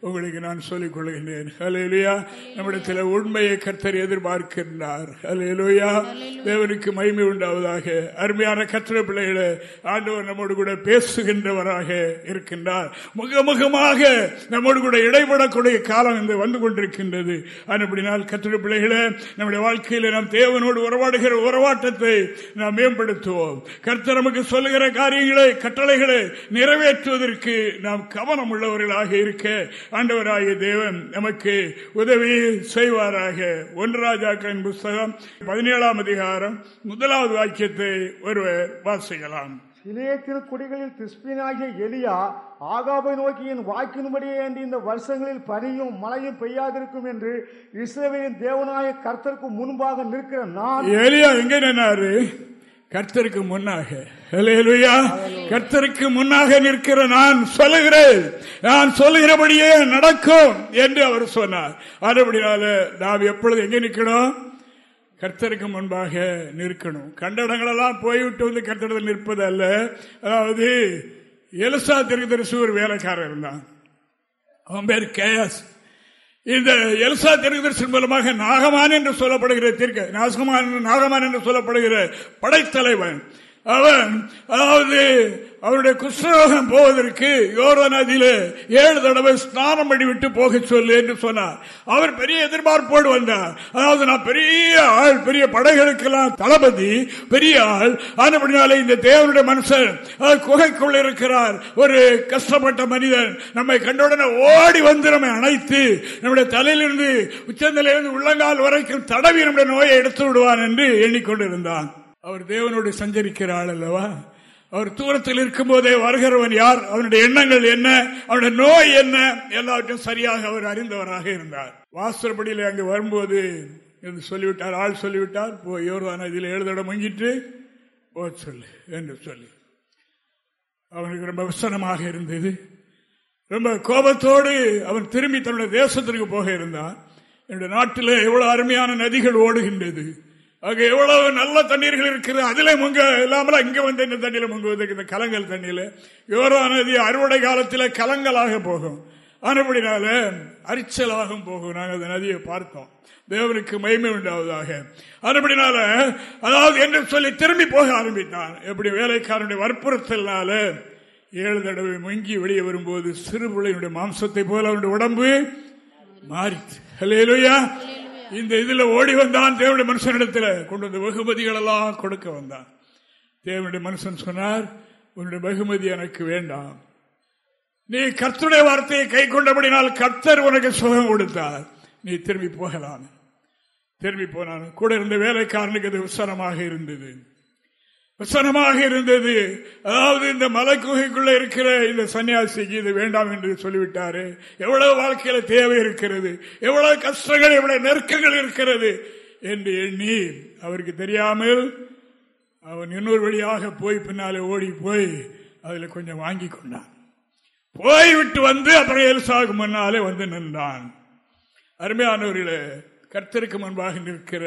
உங்களுக்கு நான் சொல்லிக் கொள்கின்றேன். அலையலுயா நம்மிடத்தில் உண்மையை கர்த்தர் எதிர்பார்க்கின்றார். அலையலுயா தேவனுக்கு மகிமை உண்டாவதாக. அருமையான கத்திர பிள்ளைகளை ஆண்டவர் நம்மோடு கூட பேசுகின்றவராக இருக்கின்றார். முகமுகமாக நம்மோடு கூட இடைபடக்கூடிய காலம் இந்த வந்து கொண்டிருக்கின்றது. அப்படினால் கத்திர பிள்ளைகளை நம்முடைய வாழ்க்கையில் நாம் தேவனோடு உறவாடுகிற உறவாட்டத்தை நாம் மேம்படுத்துவோம். கர்த்தர் நமக்கு சொல்லுகிற காரியங்களை கட்டளைகளை நிறைவேற்றுவதற்கு நாம் கவனம் உள்ளவர்களாக இருக்க ஆண்டவராகிய தேவன் நமக்கு உதவி செய்வாராக. ஒன்றாஜாக்களின் புஸ்தகம் பதினேழாம் அதிகாரம் முதலாவது வாக்கியத்தை ஒருவர் வாசிக்கலாம். இணையத்தின் குடிகளில் திஸ்பினாகிய எலியா ஆகாபை நோக்கி என் வாக்கின்படியே என்று இந்த வருஷங்களில் பனியும் மழையும் பெய்யாதிருக்கும் என்று இஸ்ரவேலின் தேவனாய கர்த்தருக்கு முன்பாக நிற்கிற நான் எலியா எங்க நின்னாரு? கர்த்தருக்கு முன்னாக. கர்த்தருக்கு முன்னாக நிற்கிற நான் சொல்லுகிறேன். நான் சொல்லுகிறபடியே நடக்கும் என்று அவர் சொன்னார். அதுபடினால நாம் எப்பொழுது எங்க நிற்கணும்? கர்த்தருக்கு முன்பாக நிற்கணும். கண்ட இடங்களெல்லாம் போய்விட்டு வந்து கர்த்தரத்தில் நிற்பது அல்ல. அதாவது எலுசா திருதரிசு ஒரு வேலைக்காரர் இருந்தான். அவன் பேர் கேஎஸ் இந்த எல்சா திருதர்சன் மூலமாக நாகமான் என்று சொல்லப்படுகிற தீர்க்க நாகமான் நாகமான் என்று சொல்லப்படுகிற படைத்தலைவன். அவன் அதாவது அவருடைய குஷ்ணரோகம் போவதற்கு யோர நதியில ஏழு தடவை ஸ்நானம் பண்ணிவிட்டு போக சொல்லு என்று சொன்னார். அவர் பெரிய எதிர்பார்ப்போடு வந்தார். அதாவது நான் பெரிய ஆள் பெரிய படைகளுக்கெல்லாம் தளபதி பெரிய ஆள். ஆனப்படினாலே இந்த தேவனுடைய மனுஷன் குகைக்குள்ள இருக்கிறார். ஒரு கஷ்டப்பட்ட மனிதன். நம்மை கண்டவுடனே ஓடி வந்து நம்மை அணைத்து நம்முடைய தலையிலிருந்து உச்சந்தலையிலிருந்து உள்ளங்கால் வரைக்கும் தடவி நம்முடைய நோயை எடுத்து விடுவான் என்று எண்ணிக்கொண்டிருந்தான். அவர் தேவனோடு சஞ்சரிக்கிற ஆள் அல்லவா அவர் தூரத்தில் இருக்கும் போதே வருகிறவன் யார்? அவனுடைய எண்ணங்கள் என்ன? அவனுடைய நோய் என்ன? எல்லாவற்றையும் சரியாக அவர் அறிந்தவராக இருந்தார். வாசற்படியில் அங்கு வரும்போது என்று சொல்லிவிட்டார். ஆள் சொல்லிவிட்டார். போ இவர்தான் இதில் எழுதிட முங்கிட்டு போ சொல்லு என்று சொல்லி. அவனுக்கு ரொம்ப விசனமாக இருந்தது. ரொம்ப கோபத்தோடு அவன் திரும்பி தன்னுடைய தேசத்திற்கு போக இருந்தான். என்னுடைய நாட்டில் எவ்வளவு அருமையான நதிகள் ஓடுகின்றது. அங்க எவ்வளவு நல்ல தண்ணீர்கள் இருக்கிறது? அதுல முங்க இல்லாமல் இங்க வந்து இந்த தண்ணியில முங்குவதற்கு இந்த கலங்கல் தண்ணியில. யோரா நதி அறுவடை காலத்தில் கலங்கலாக போகும். ஆனப்படினால அரிச்சலாகவும் போகும். நாங்கள் அந்த நதியை பார்த்தோம். தேவனுக்கு மயிமை உண்டாவதாக. அதுபடினால அதாவது என்று சொல்லி திரும்பி போக ஆரம்பித்தான். எப்படி வேலைக்காரனுடைய வற்புறுத்தல்னால ஏழு தடவை முங்கி வெளியே வரும்போது சிறு பிள்ளையினுடைய மாம்சத்தை போல அவனுடைய உடம்பு மாறிச்சு ஹalleluya. இந்த இதுல ஓடி வந்தான் தேவனுடைய மனுஷனிடத்துல. கொண்டு வந்த வெகுமதிகள் எல்லாம் கொடுக்க வந்தான். தேவனுடைய மனுஷன் சொன்னார் உன்னுடைய வெகுமதி எனக்கு வேண்டாம். நீ கர்த்தருடைய வார்த்தையை கை கொண்டபடினால் கர்த்தர் உனக்கு சுகம் கொடுத்தார். நீ திரும்பி போகலாம். திரும்பி போனான். கூட இருந்த வேலைக்காரனுக்கு அது விசனமாக இருந்தது. பிரசனமாக இருந்தது. அதாவது இந்த மலை குகைக்குள்ள இருக்கிற இந்த சன்னியாசிக்கு இது வேண்டாம் என்று சொல்லிவிட்டாரு. எவ்வளவு வாழ்க்கையில தேவை இருக்கிறது. எவ்வளவு கஷ்டங்கள் எவ்வளவு நெருக்கங்கள் இருக்கிறது என்று எண்ணி அவருக்கு தெரியாமல் அவன் இன்னொரு வழியாக போய் பின்னாலே ஓடி போய் அதுல கொஞ்சம் வாங்கி கொண்டான். போய்விட்டு வந்து அப்புறம் எல்சாவுக்கு முன்னாலே வந்து நின்றான். அருமையானவர்களே கர்த்தருக்கு முன்பாக நிற்கிற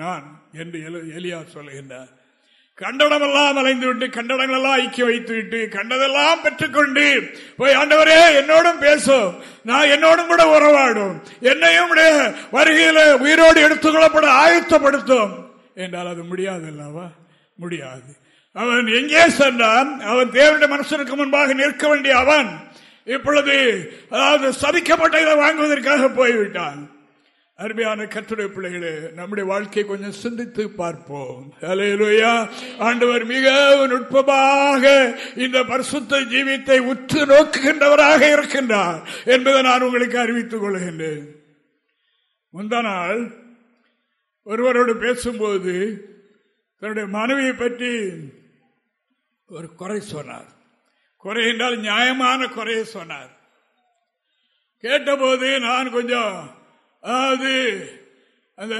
நான் என்று எலியா சொல்லுகின்றார். கண்டனமெல்லாம் அலைந்து விட்டு கண்டனங்கள் எல்லாம் ஐக்கிய வைத்து விட்டு கண்டதெல்லாம் பெற்றுக்கொண்டு போய் ஆண்டவரே என்னோடும் பேசும் நான் என்னோடும் கூட உறவாடும். என்னையும் வருகையில உயிரோடு எடுத்துக்கொள்ளப்பட ஆயத்தப்படுத்தும். என்றால் அது முடியாது அல்லவா முடியாது. அவன் எங்கே சென்றான்? அவன் தேவனுடைய மனுஷனுக்கு முன்பாக நிற்க வேண்டிய அவன் இப்பொழுது அதாவது சபிக்கப்பட்ட இதை வாங்குவதற்காக போய்விட்டான். அருமையான கத்துடைய பிள்ளைகளே நம்முடைய வாழ்க்கையை கொஞ்சம் சிந்தித்து பார்ப்போம். ஆண்டவர் மிகவும் நுட்பமாக இந்த பரிசுத்த ஜீவித்தை உற்று நோக்குகின்றவராக இருக்கின்றார் என்பதை நான் உங்களுக்கு அறிவித்துக் கொள்கின்றேன். முந்தா நாள் ஒருவரோடு பேசும்போது தன்னுடைய மனைவியை பற்றி ஒரு குறை சொன்னார். குறை என்றால் நியாயமான குறையை சொன்னார். கேட்டபோது நான் கொஞ்சம் அது அந்த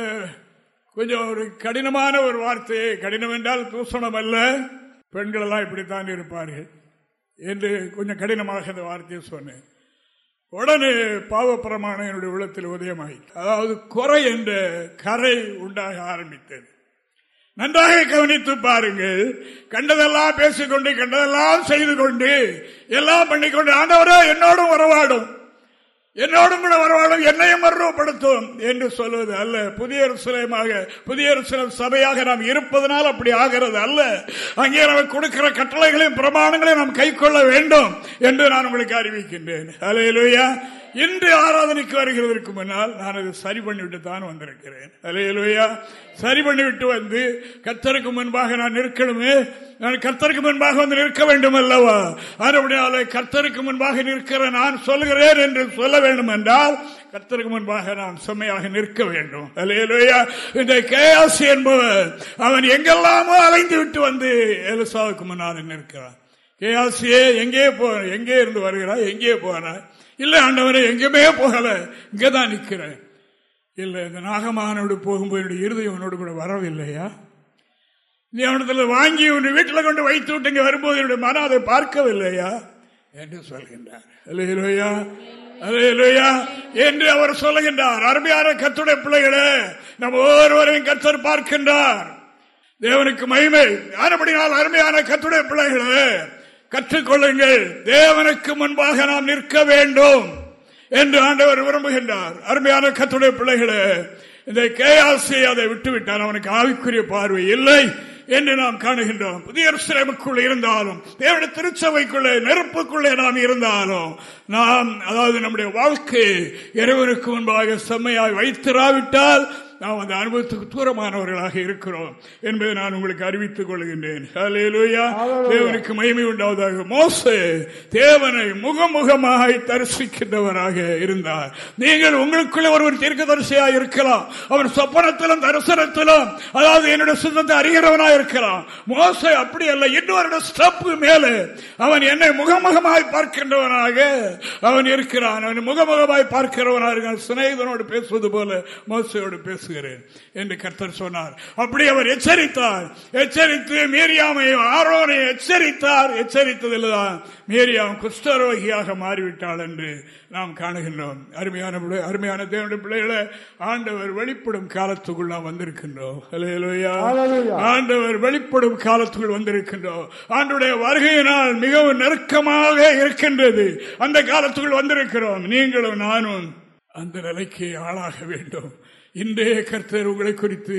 கொஞ்சம் ஒரு கடினமான ஒரு வார்த்தையை கடினம் என்றால் தூசணம் அல்ல. பெண்கள் எல்லாம் இப்படித்தான் இருப்பார்கள் என்று கொஞ்சம் கடினமாக அந்த வார்த்தையை சொன்னேன். உடனே பாவப்பிரமாணம் என்னுடைய உள்ளத்தில் உதயமாகி அதாவது குறை என்ற கரை உண்டாக ஆரம்பித்தது. நன்றாக கவனித்து பாருங்கள். கண்டதெல்லாம் பேசிக்கொண்டு கண்டதெல்லாம் செய்து கொண்டு எல்லாம் பண்ணிக்கொண்டு ஆண்டவரோ என்னோடும் உறவாடும். என்னோடும் கூட வரவாடும் என்னையும் மர்வப்படுத்தும் என்று சொல்வது அல்ல. புதிய சிலையமாக புதிய சபையாக நாம் இருப்பதனால் அப்படி ஆகிறது அல்ல. அங்கே நமக்கு கொடுக்கிற கட்டளைகளையும் பிரமாணங்களையும் நாம் கை வேண்டும் என்று நான் உங்களுக்கு அறிவிக்கின்றேன். அலையிலுயா இன்று ஆராதனைக்கு வருகிறதற்கு முன்னால் நான் அதை சரி பண்ணிவிட்டு தான் வந்திருக்கிறேன். அலையலுவையா சரி பண்ணிவிட்டு வந்து கத்தருக்கு முன்பாக நான் நிற்கணுமே? நான் கர்த்தருக்கு முன்பாக வந்து நிற்க வேண்டும் அல்லவா? அதுபடியால கர்த்தருக்கு முன்பாக நிற்கிற நான் சொல்கிறேன் என்று சொல்ல வேண்டும் என்றால் கர்த்தருக்கு முன்பாக நாம் செம்மையாக நிற்க வேண்டும். அல்லேலூயா இந்த கேஆசி என்பவர் அவன் எங்கெல்லாமோ அலைந்து விட்டு வந்து எலுசாவுக்கு முன்னால் நிற்கிறான். கேஆசியே எங்கே போ எங்கே இருந்து வருகிறாய்? எங்கே போன இல்லை ஆண்டவரை எங்கேயுமே போகல. இங்கதான் நிற்கிறேன். இல்லை இந்த நாகமானோடு போகும்போது என்னுடைய இருதயம் உன்னோடு கூட வரவில்லையா? நீ அவனத்தில் வாங்கி உன் வீட்டில் கொண்டு வைத்து விட்டு இங்கே வரும்போது என்னுடைய மனம் அதை பார்க்கவில்லையா? என்று சொல்கின்றார். அலையிலோயா அலையிலோயா என்று அவர் சொல்லுகின்றார். அருமையான கத்துடைய பிள்ளைகளே நம்ம ஒவ்வொருவரையும் கத்தர் பார்க்கின்றார். தேவனுக்கு மகிமை. யாரபடினால் அருமையான கத்துடைய பிள்ளைகளே கற்றுக்கொள்ளுங்கள். தேவனுக்கு முன்பாக நாம் நிற்க வேண்டும் என்று ஆண்டவர் விரும்புகின்றார். அருமையான கத்துடைய பிள்ளைகளே இந்த கேஆசி அதை விட்டுவிட்டால் அவனுக்கு ஆவிக்குரிய பார்வை இல்லை என்று நாம் காணுகின்றோம். புதிய சிறைமுக்குள் இருந்தாலும் தேவனுடைய திருச்சபைக்குள்ளே நெருப்புக்குள்ளே நாம் இருந்தாலும் நாம் அதாவது நம்முடைய வாழ்க்கை இறைவனுக்கு முன்பாக செம்மையாய் வைத்திராவிட்டால் நாம் அந்த அனுபவத்துக்கு தூரமானவர்களாக இருக்கிறோம் என்பதை நான் உங்களுக்கு அறிவித்துக் கொள்கின்றேன். தேவனுக்கு மகிமை உண்டாவதாக. மோச தேவனை முகமுகமாக தரிசிக்கின்றவராக இருந்தார். நீங்கள் உங்களுக்குள்ளே ஒருவர் தீர்க்கதரிசியாக இருக்கலாம். அவர் சொப்பனத்திலும் தரிசனத்திலும் அதாவது என்னுடைய சுத்தத்தை அறிகிறவனாக இருக்கலாம். மோச அப்படி அல்ல. இன்னொரு ஸ்டெப் மேலே அவன் என்னை முகமுகமாய் பார்க்கின்றவனாக அவன் இருக்கிறான். அவன் முகமுகமாய் பார்க்கிறவனாக இருக்கான் சிநேகிதனோடு பேசுவது போல மோசையோடு பேசு பேசுகிறேன் என்று கர்த்தர் சொன்னார். அப்படி அவர் எச்சரித்தார். எச்சரித்து மீரியாமை ஆரோனை எச்சரித்தார். எச்சரித்ததில் தான் மீரியாம் குஷ்டரோகியாக மாறிவிட்டாள் என்று நாம் காணுகின்றோம். அருமையான அருமையான தேவனுடைய பிள்ளைகளை ஆண்டவர் வெளிப்படும் காலத்துக்குள் நாம் வந்திருக்கின்றோம். ஆண்டவர் வெளிப்படும் காலத்துக்குள் வந்திருக்கின்றோம். ஆண்டுடைய வருகையினால் மிகவும் நெருக்கமாக இருக்கின்றது. அந்த காலத்துக்குள் வந்திருக்கிறோம். நீங்களும் நானும் அந்த நிலைக்கு ஆளாக வேண்டும். இன்றைய கர்த்தர் உங்களை குறித்து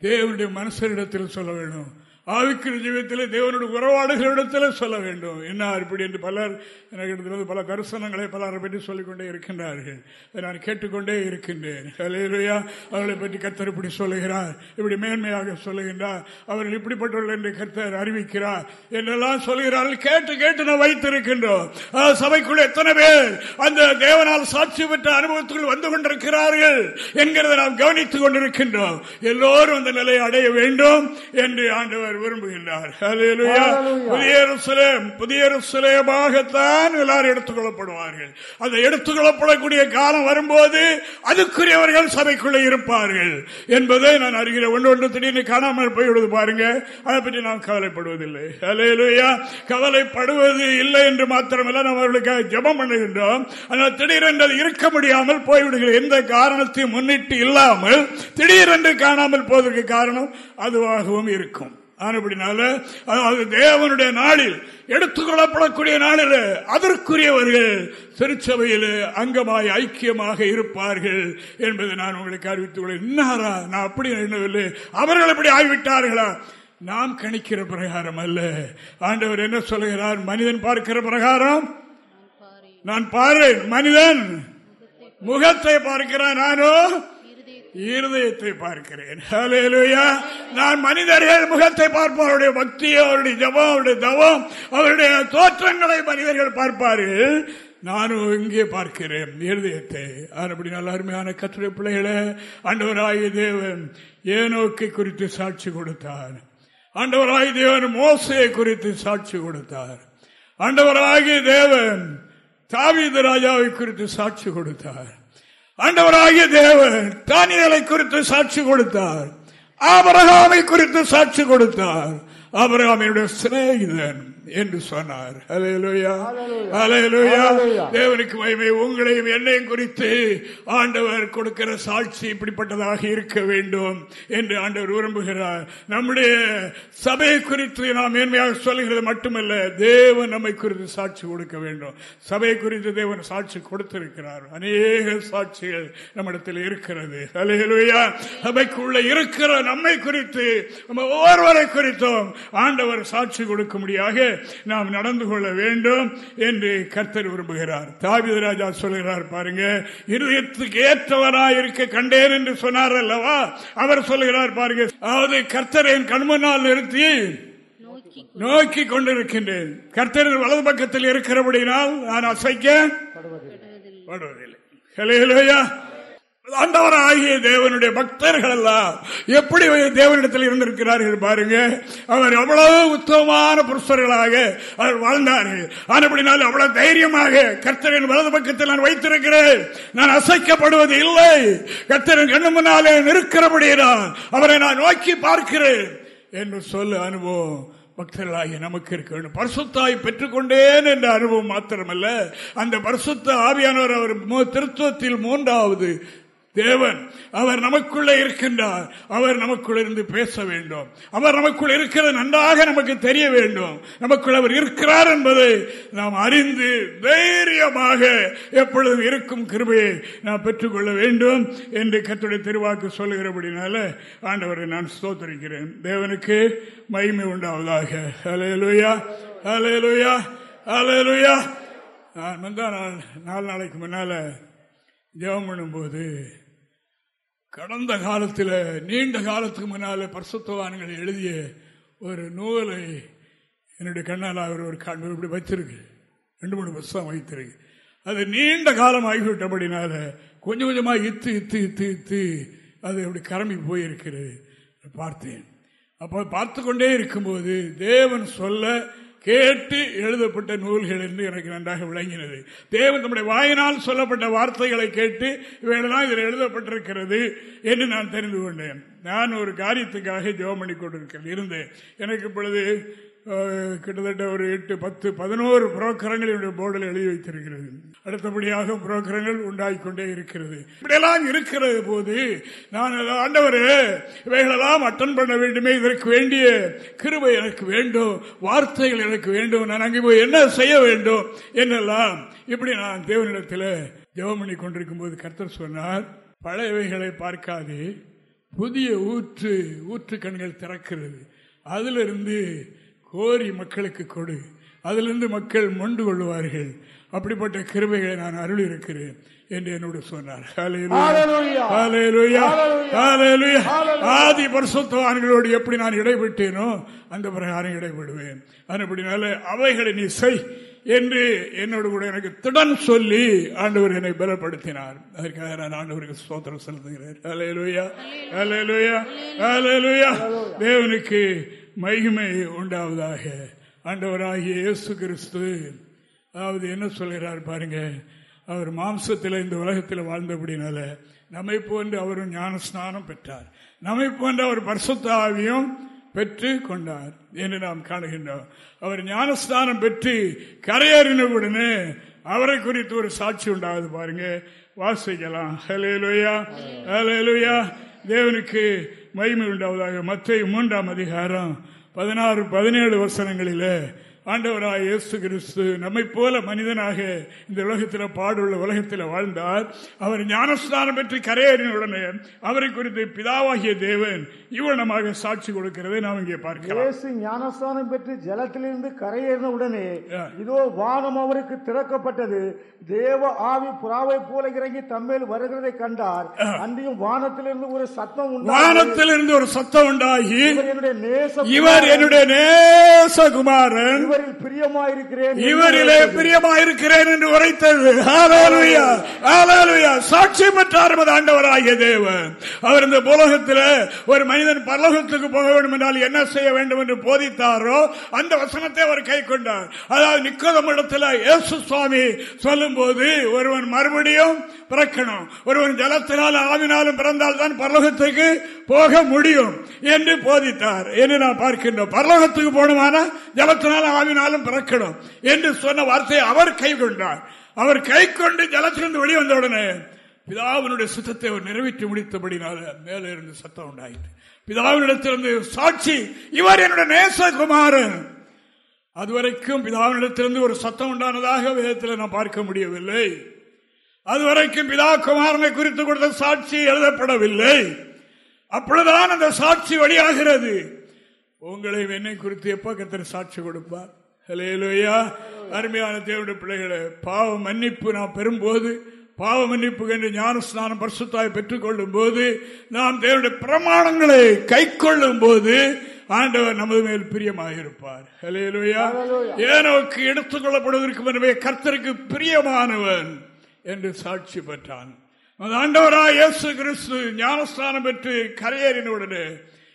தேவனுடைய மனசரிடத்தில் சொல்ல வேண்டும். ஆவிக்கிற ஜீவத்தில் தேவனுடைய உறவாடுகளிடத்தில் சொல்ல வேண்டும். என்ன இப்படி என்று பலர் எனக்கு பல தரிசனங்களை பலரை பற்றி சொல்லிக்கொண்டே இருக்கின்றார்கள். நான் கேட்டுக்கொண்டே இருக்கின்றேன். அவர்களை பற்றி கத்தர் இப்படி சொல்லுகிறார். இப்படி மேன்மையாக சொல்லுகின்றார். அவர்கள் இப்படிப்பட்டவர்கள் என்று கத்தர் அறிவிக்கிறார். என்றெல்லாம் சொல்லுகிறார்கள் கேட்டு கேட்டு நான் வைத்திருக்கின்றோம். சபைக்குள்ள எத்தனை பேர் அந்த தேவனால் சாட்சி பெற்ற அனுபவத்துக்குள் வந்து கொண்டிருக்கிறார்கள் என்கிறத நாம் கவனித்துக் கொண்டிருக்கின்றோம். எல்லோரும் அந்த நிலையை அடைய வேண்டும் என்று ஆண்டவர் விரும்புகின்றார் புதிய சுலேமாகத்தான் எல்லாரும் எடுத்துக் கொள்ளப்படுவார்கள் அந்த எடுத்துக் கொள்ளப்படக்கூடிய காலம் வரும்போது அதுக்குரியவர்கள் சபைக்குள்ளே இருப்பார்கள் என்பதை நான் அறிகிறேன் ஒன்று ஒன்று திடீர்னு காணாமல் போய்விடுவது பாருங்க. அதை பற்றி நாம் கவலைப்படுவதில்லை. அலையலுயா கவலைப்படுவது இல்லை என்று மாத்திரமல்ல நாம் அவர்களுக்காக ஜபம் பண்ணுகின்றோம். ஆனால் திடீரென்று இருக்க முடியாமல் போய்விடுகிறது. எந்த காரணத்தையும் முன்னிட்டு இல்லாமல் திடீரென்று காணாமல் போவதற்கு காரணம் அதுவாகவும் இருக்கும். ஆனப்படினால அதாவது தேவனுடைய நாளில் எடுத்துக்கொள்ளப்படக்கூடிய நாளில் அதற்குரியவர்கள் திருச்சபையில் அங்கமாய் ஐக்கியமாக இருப்பார்கள் என்பதை நான் உங்களுக்கு அறிவித்துக் இன்னாரா? நான் அப்படி எண்ணவில்லை. அவர்கள் எப்படி ஆகிவிட்டார்களா? நாம் கணிக்கிற பிரகாரம் அல்ல. ஆண்டவர் என்ன சொல்லுகிறார் மனிதன் பார்க்கிற பிரகாரம்? நான் பாரு மனிதன் முகத்தை பார்க்கிறான். நானோ இருதயத்தை பார்க்கிறேன். நான் மனிதர்கள் முகத்தை பார்ப்போம். அவருடைய பக்தி அவருடைய ஜபம் அவருடைய தவம் அவருடைய தோற்றங்களை மனிதர்கள் பார்ப்பார்கள் நானும் இங்கே பார்க்கிறேன் இருதயத்தை. அப்படி நல்ல அருமையான கற்றுரை பிள்ளைகளை ஆண்டவராய தேவன் ஏனோக்கை குறித்து சாட்சி கொடுத்தார். ஆண்டவராய தேவன் மோசையை குறித்து சாட்சி கொடுத்தார். ஆண்டவராகிய தேவன் தாவீத ராஜாவை குறித்து சாட்சி கொடுத்தார். ஆண்டவராகிய தேவன் தானியலை குறித்து சாட்சி கொடுத்தார். ஆபரகாமை குறித்து சாட்சி கொடுத்தார். ஆபரகாமையுடைய சிநேகிதன் என்று சொன்னார். தேவனுக்கு மகிமை உங்களையும் என்னையும் குறித்து ஆண்டவர் கொடுக்கிற சாட்சி இப்படிப்பட்டதாக இருக்க வேண்டும் என்று ஆண்டவர் விரும்புகிறார். நம்முடைய சபையை குறித்து நாம் மேன்மையாக சொல்லுகிறது மட்டுமல்ல தேவன் நம்மை குறித்து சாட்சி கொடுக்க வேண்டும். சபையை குறித்து தேவன் சாட்சி கொடுத்திருக்கிறார். அநேக சாட்சிகள் நம்மிடத்தில் இருக்கிறது. அலையலுயா சபைக்குள்ள இருக்கிற நம்மை குறித்து நம்ம ஒவ்வொருவரை குறித்தும் ஆண்டவர் சாட்சி கொடுக்க முடியாக நாம் நடந்து கொள்ள வேண்டும் என்று கர்த்தர் விரும்புகிறார். தாவித ராஜா சொல்கிறார் பாருங்க இருதயத்துக்கு ஏற்றவராய் இருக்க கண்டேன் என்று சொன்னார் அல்லவா? அவர் சொல்லுகிறார் பாருங்க அதாவது கர்த்தர் என் கண்முன்னால் நிறுத்தி நோக்கி கொண்டிருக்கின்றேன். கர்த்தர் வலது பக்கத்தில் இருக்கிறபடினால் நான் அசைக்க படுவதில்லை. ஹலேலூயா ஆண்டவராகிய தேவனுடைய பக்தர்கள் எல்லாம் எப்படி தேவனிடத்தில் இருந்திருக்கிறார்கள் பாருங்க. அவர் எவ்வளவு உத்தமமான புருஷர்களாக அவர் வாழ்ந்தார்கள். ஆனப்படினால் அவ்வளவு தைரியமாக கர்த்தரின் வலது பக்கத்தில் நான் வைத்திருக்கிறேன். நான் அசைக்கப்படுவது இல்லை. கர்த்தரின் கண்ணு முன்னாலே நிற்கிறபடியான் அவரை நான் நோக்கி பார்க்கிறேன் என்று சொல்ல அனுபவம் பக்தர்களாகிய நமக்கு இருக்க வேண்டும். பரிசுத்தாய் பெற்றுக்கொண்டேன் என்ற அனுபவம் மாத்திரமல்ல. அந்த பரிசுத்த ஆவியானவர் அவர் திருத்துவத்தில் மூன்றாவது தேவன் அவர் நமக்குள்ளே இருக்கின்றார். அவர் நமக்குள்ள இருந்து பேச வேண்டும். அவர் நமக்குள் இருக்கிறது நன்றாக நமக்கு தெரிய வேண்டும். நமக்குள் அவர் இருக்கிறார் என்பதை நாம் அறிந்து தைரியமாக எப்பொழுதும் இருக்கும் கிருபையை நாம் பெற்றுக்கொள்ள வேண்டும் என்று கத்துடைய திருவாக்கு சொல்லுகிறபடினால ஆண்டவரை நான் ஸ்தோத்தரிக்கிறேன். தேவனுக்கு மகிமை உண்டாவதாக. அலையலுயா அலையலுயா அலையலுயா நான் வந்தால் நாலு நாளைக்கு முன்னால ஜெபம் பண்ணும்போது கடந்த காலத்தில் நீண்ட காலத்துக்கு முன்னால் பரிசுத்தவான்கள் எழுதிய ஒரு நூலை என்னுடைய கண்ணால் அவர் ஒரு இப்படி வச்சிருக்கு ரெண்டு மூணு புத்தகம் வைத்திருக்கு. அது நீண்ட காலம் ஆகிவிட்டபடினால கொஞ்சம் கொஞ்சமாக இத்து இத்து இத்து இத்து அது அப்படி கரம்பி போயிருக்கிறது. பார்த்தேன். அப்போ பார்த்து கொண்டே இருக்கும்போது தேவன் சொல்ல கேட்டு எழுதப்பட்ட நூல்கள் என்று எனக்கு நன்றாக விளங்கினது. தேவன் நம்முடைய வாயினால் சொல்லப்பட்ட வார்த்தைகளை கேட்டு இவையெல்லாம் இதில் எழுதப்பட்டிருக்கிறது என்று நான் தெரிந்து கொண்டேன். நான் ஒரு காரியத்துக்காக ஜோம் பண்ணி கொண்டிருக்கிறேன். இருந்தேன். எனக்கு இப்பொழுது கிட்டத்தட்ட ஒரு எட்டு பத்து பதினோரு புரோக்கரங்கள் என்னுடைய போர்டில் எழுதி வைத்திருக்கிறது. அடுத்தபடியாக புரோக்கரங்கள் உண்டாகிக்கொண்டே இருக்கிறது. இப்படியெல்லாம் இருக்கிற போது நான் ஆண்டவர் இவைகளெல்லாம் அட்டன் பண்ண வேண்டுமே இதற்கு வேண்டிய கிருபை எனக்கு வேண்டும் வார்த்தைகள் எனக்கு வேண்டும் நான் அங்கே போய் என்ன செய்ய வேண்டும் என்னெல்லாம் இப்படி நான் தேவனிடத்தில் ஜெபம் பண்ணி கொண்டிருக்கும் போது கர்த்தர் சொன்னார் பழையவைகளை பார்க்காது புதிய ஊற்று ஊற்று கண்கள் திறக்கிறது. அதிலிருந்து கோரி மக்களுக்கு கொடு. அதிலிருந்து மக்கள் மொண்டு கொள்வார்கள் அப்படிப்பட்ட கிருபைகளை நான் அருள் இருக்கிறேன் என்று என்னோடு சொன்னார். ஆதி பரிசுத்தவான்களோடு எப்படி நான் இடைபெற்றேனோ அந்த பிரகாரம் இடைபெடுவேன். அப்படினால அவைகளை நீ செய் என்று என்னோடு கூட எனக்கு திடன் சொல்லி ஆண்டவர் என்னை பலப்படுத்தினார். அதற்காக நான் ஆண்டவருக்கு சோத்திரம் செலுத்துகிறேன். தேவனுக்கு மகிமை உண்டாவதாக. ஆண்டவராகிய இயேசு கிறிஸ்து. அதாவது என்ன சொல்கிறார் பாருங்க. அவர் மாம்சத்தில் இந்த உலகத்தில் வாழ்ந்தபடினால நம்மை போன்று அவரும் ஞான ஸ்நானம் பெற்றார். நம்மை போன்று அவர் பரிசுத்தாவியும் பெற்று கொண்டார் என்று நாம் காணுகின்றோம். அவர் ஞானஸ்தானம் பெற்று கரையறினவுடனே அவரை குறித்து ஒரு சாட்சி உண்டாகுது பாருங்க. வாசிக்கலாம். ஹலே லுயா ஹலே லுயா தேவனுக்கு மகிமை உண்டாவதாக மற்ற மூன்றாம் அதிகாரம் பதினாறு பதினேழு வசனங்களில் ஆண்டவராய் இயேசு கிறிஸ்து நம்மை போல மனிதனாக இந்த உலகத்தில் பாடுள்ள உலகத்தில் வாழ்ந்தார். அவர் ஞானஸ்தானம் பெற்று கரையேறின உடனே அவரை குறித்து பிதாவாகிய தேவன் இவனமாக சாட்சி கொடுக்கிறதை நாம் இங்கே பார்க்கிறோம் ஞானஸ்தானம் பெற்று ஜலத்திலிருந்து கரையேறின உடனே இதோ வானம் அவருக்கு திறக்கப்பட்டது. தேவ ஆவி புறாவை போல இறங்கி தம்மேல் வருகிறதை கண்டார். அன்றையும் வானத்திலிருந்து ஒரு சத்தம் வானத்திலிருந்து ஒரு சத்தம் உண்டாகி இவர் என்னுடைய நேசகுமாரன். இவரில் பிரியமாயிருக்கிறேன் இவரிலே பிரியமாயிருக்கிறேன் என்று உரைத்தது. சாட்சி பெற்றார் ஆண்டவராகிய தேவன். அவர் இந்த புலகத்தில் ஒரு மனிதன் பரலோகத்துக்கு போக வேண்டும் என்றால் என்ன செய்ய வேண்டும் என்று போதித்தாரோ அந்த வசனத்தை அவர் கை கொண்டார். அதாவது நிக்கோதம் இடத்துல இயேசு சுவாமி சொல்லும் போது ஒருவன் மறுபடியும் பிறக்கணும். ஒருவன் ஜலத்தினால் ஆவினாலும் பிறந்தால் தான் பரலோகத்துக்கு போக முடியும் என்று போதித்தார். என்று நான் பார்க்கின்றோம். பரலோகத்துக்கு போகணுமான? ஜலத்தினால் ஆவினாலும் பிறக்கணும் என்று சொன்ன வார்த்தையை அவர் கை கொண்டார். அவர் கை கொண்டு ஜலத்திலிருந்து வெளிவந்தவுடனே பிதாவினுடைய சுத்தத்தை அவர் நிறைவேற்றி முடித்தபடினால மேலே இருந்து சத்தம் உண்டாயிற்று. பிதாவினிடத்திலிருந்து சாட்சி இவர் என்னுடைய நேசகுமாரன். அதுவரைக்கும் பிதாவினிடத்திலிருந்து ஒரு சத்தம் உண்டானதாக வேதத்தில் நான் பார்க்க முடியவில்லை. அதுவரைக்கும் பிதா குமாரனை குறித்து கொடுத்த சாட்சி எழுதப்படவில்லை. அப்பொழுதுதான் அந்த சாட்சி வழியாகிறது உங்களை என்னை குறித்து எப்ப கத்திர சாட்சி கொடுப்பார்? ஹலேலுயா அருமையான தேவனுடைய பிள்ளைகளை பாவ மன்னிப்பு நாம் பெறும்போது பாவ மன்னிப்பு என்று ஞான ஸ்நானம் பரிசுத்தாய் பெற்றுக் கொள்ளும் போது நாம் தேவனுடைய பிரமாணங்களை கை கொள்ளும் போது ஆண்டவர் நமது மேல் பிரியமாக இருப்பார் ஏனோக்கு எடுத்துக் கொள்ளப்படுவதற்கு முன்பே கர்த்தருக்கு பிரியமானவன் என்று சாட்சி பெற்றான். ஆண்டவராய் இயேசு கிறிஸ்து ஞானஸ்தானம் பெற்று கரையேறின உடனே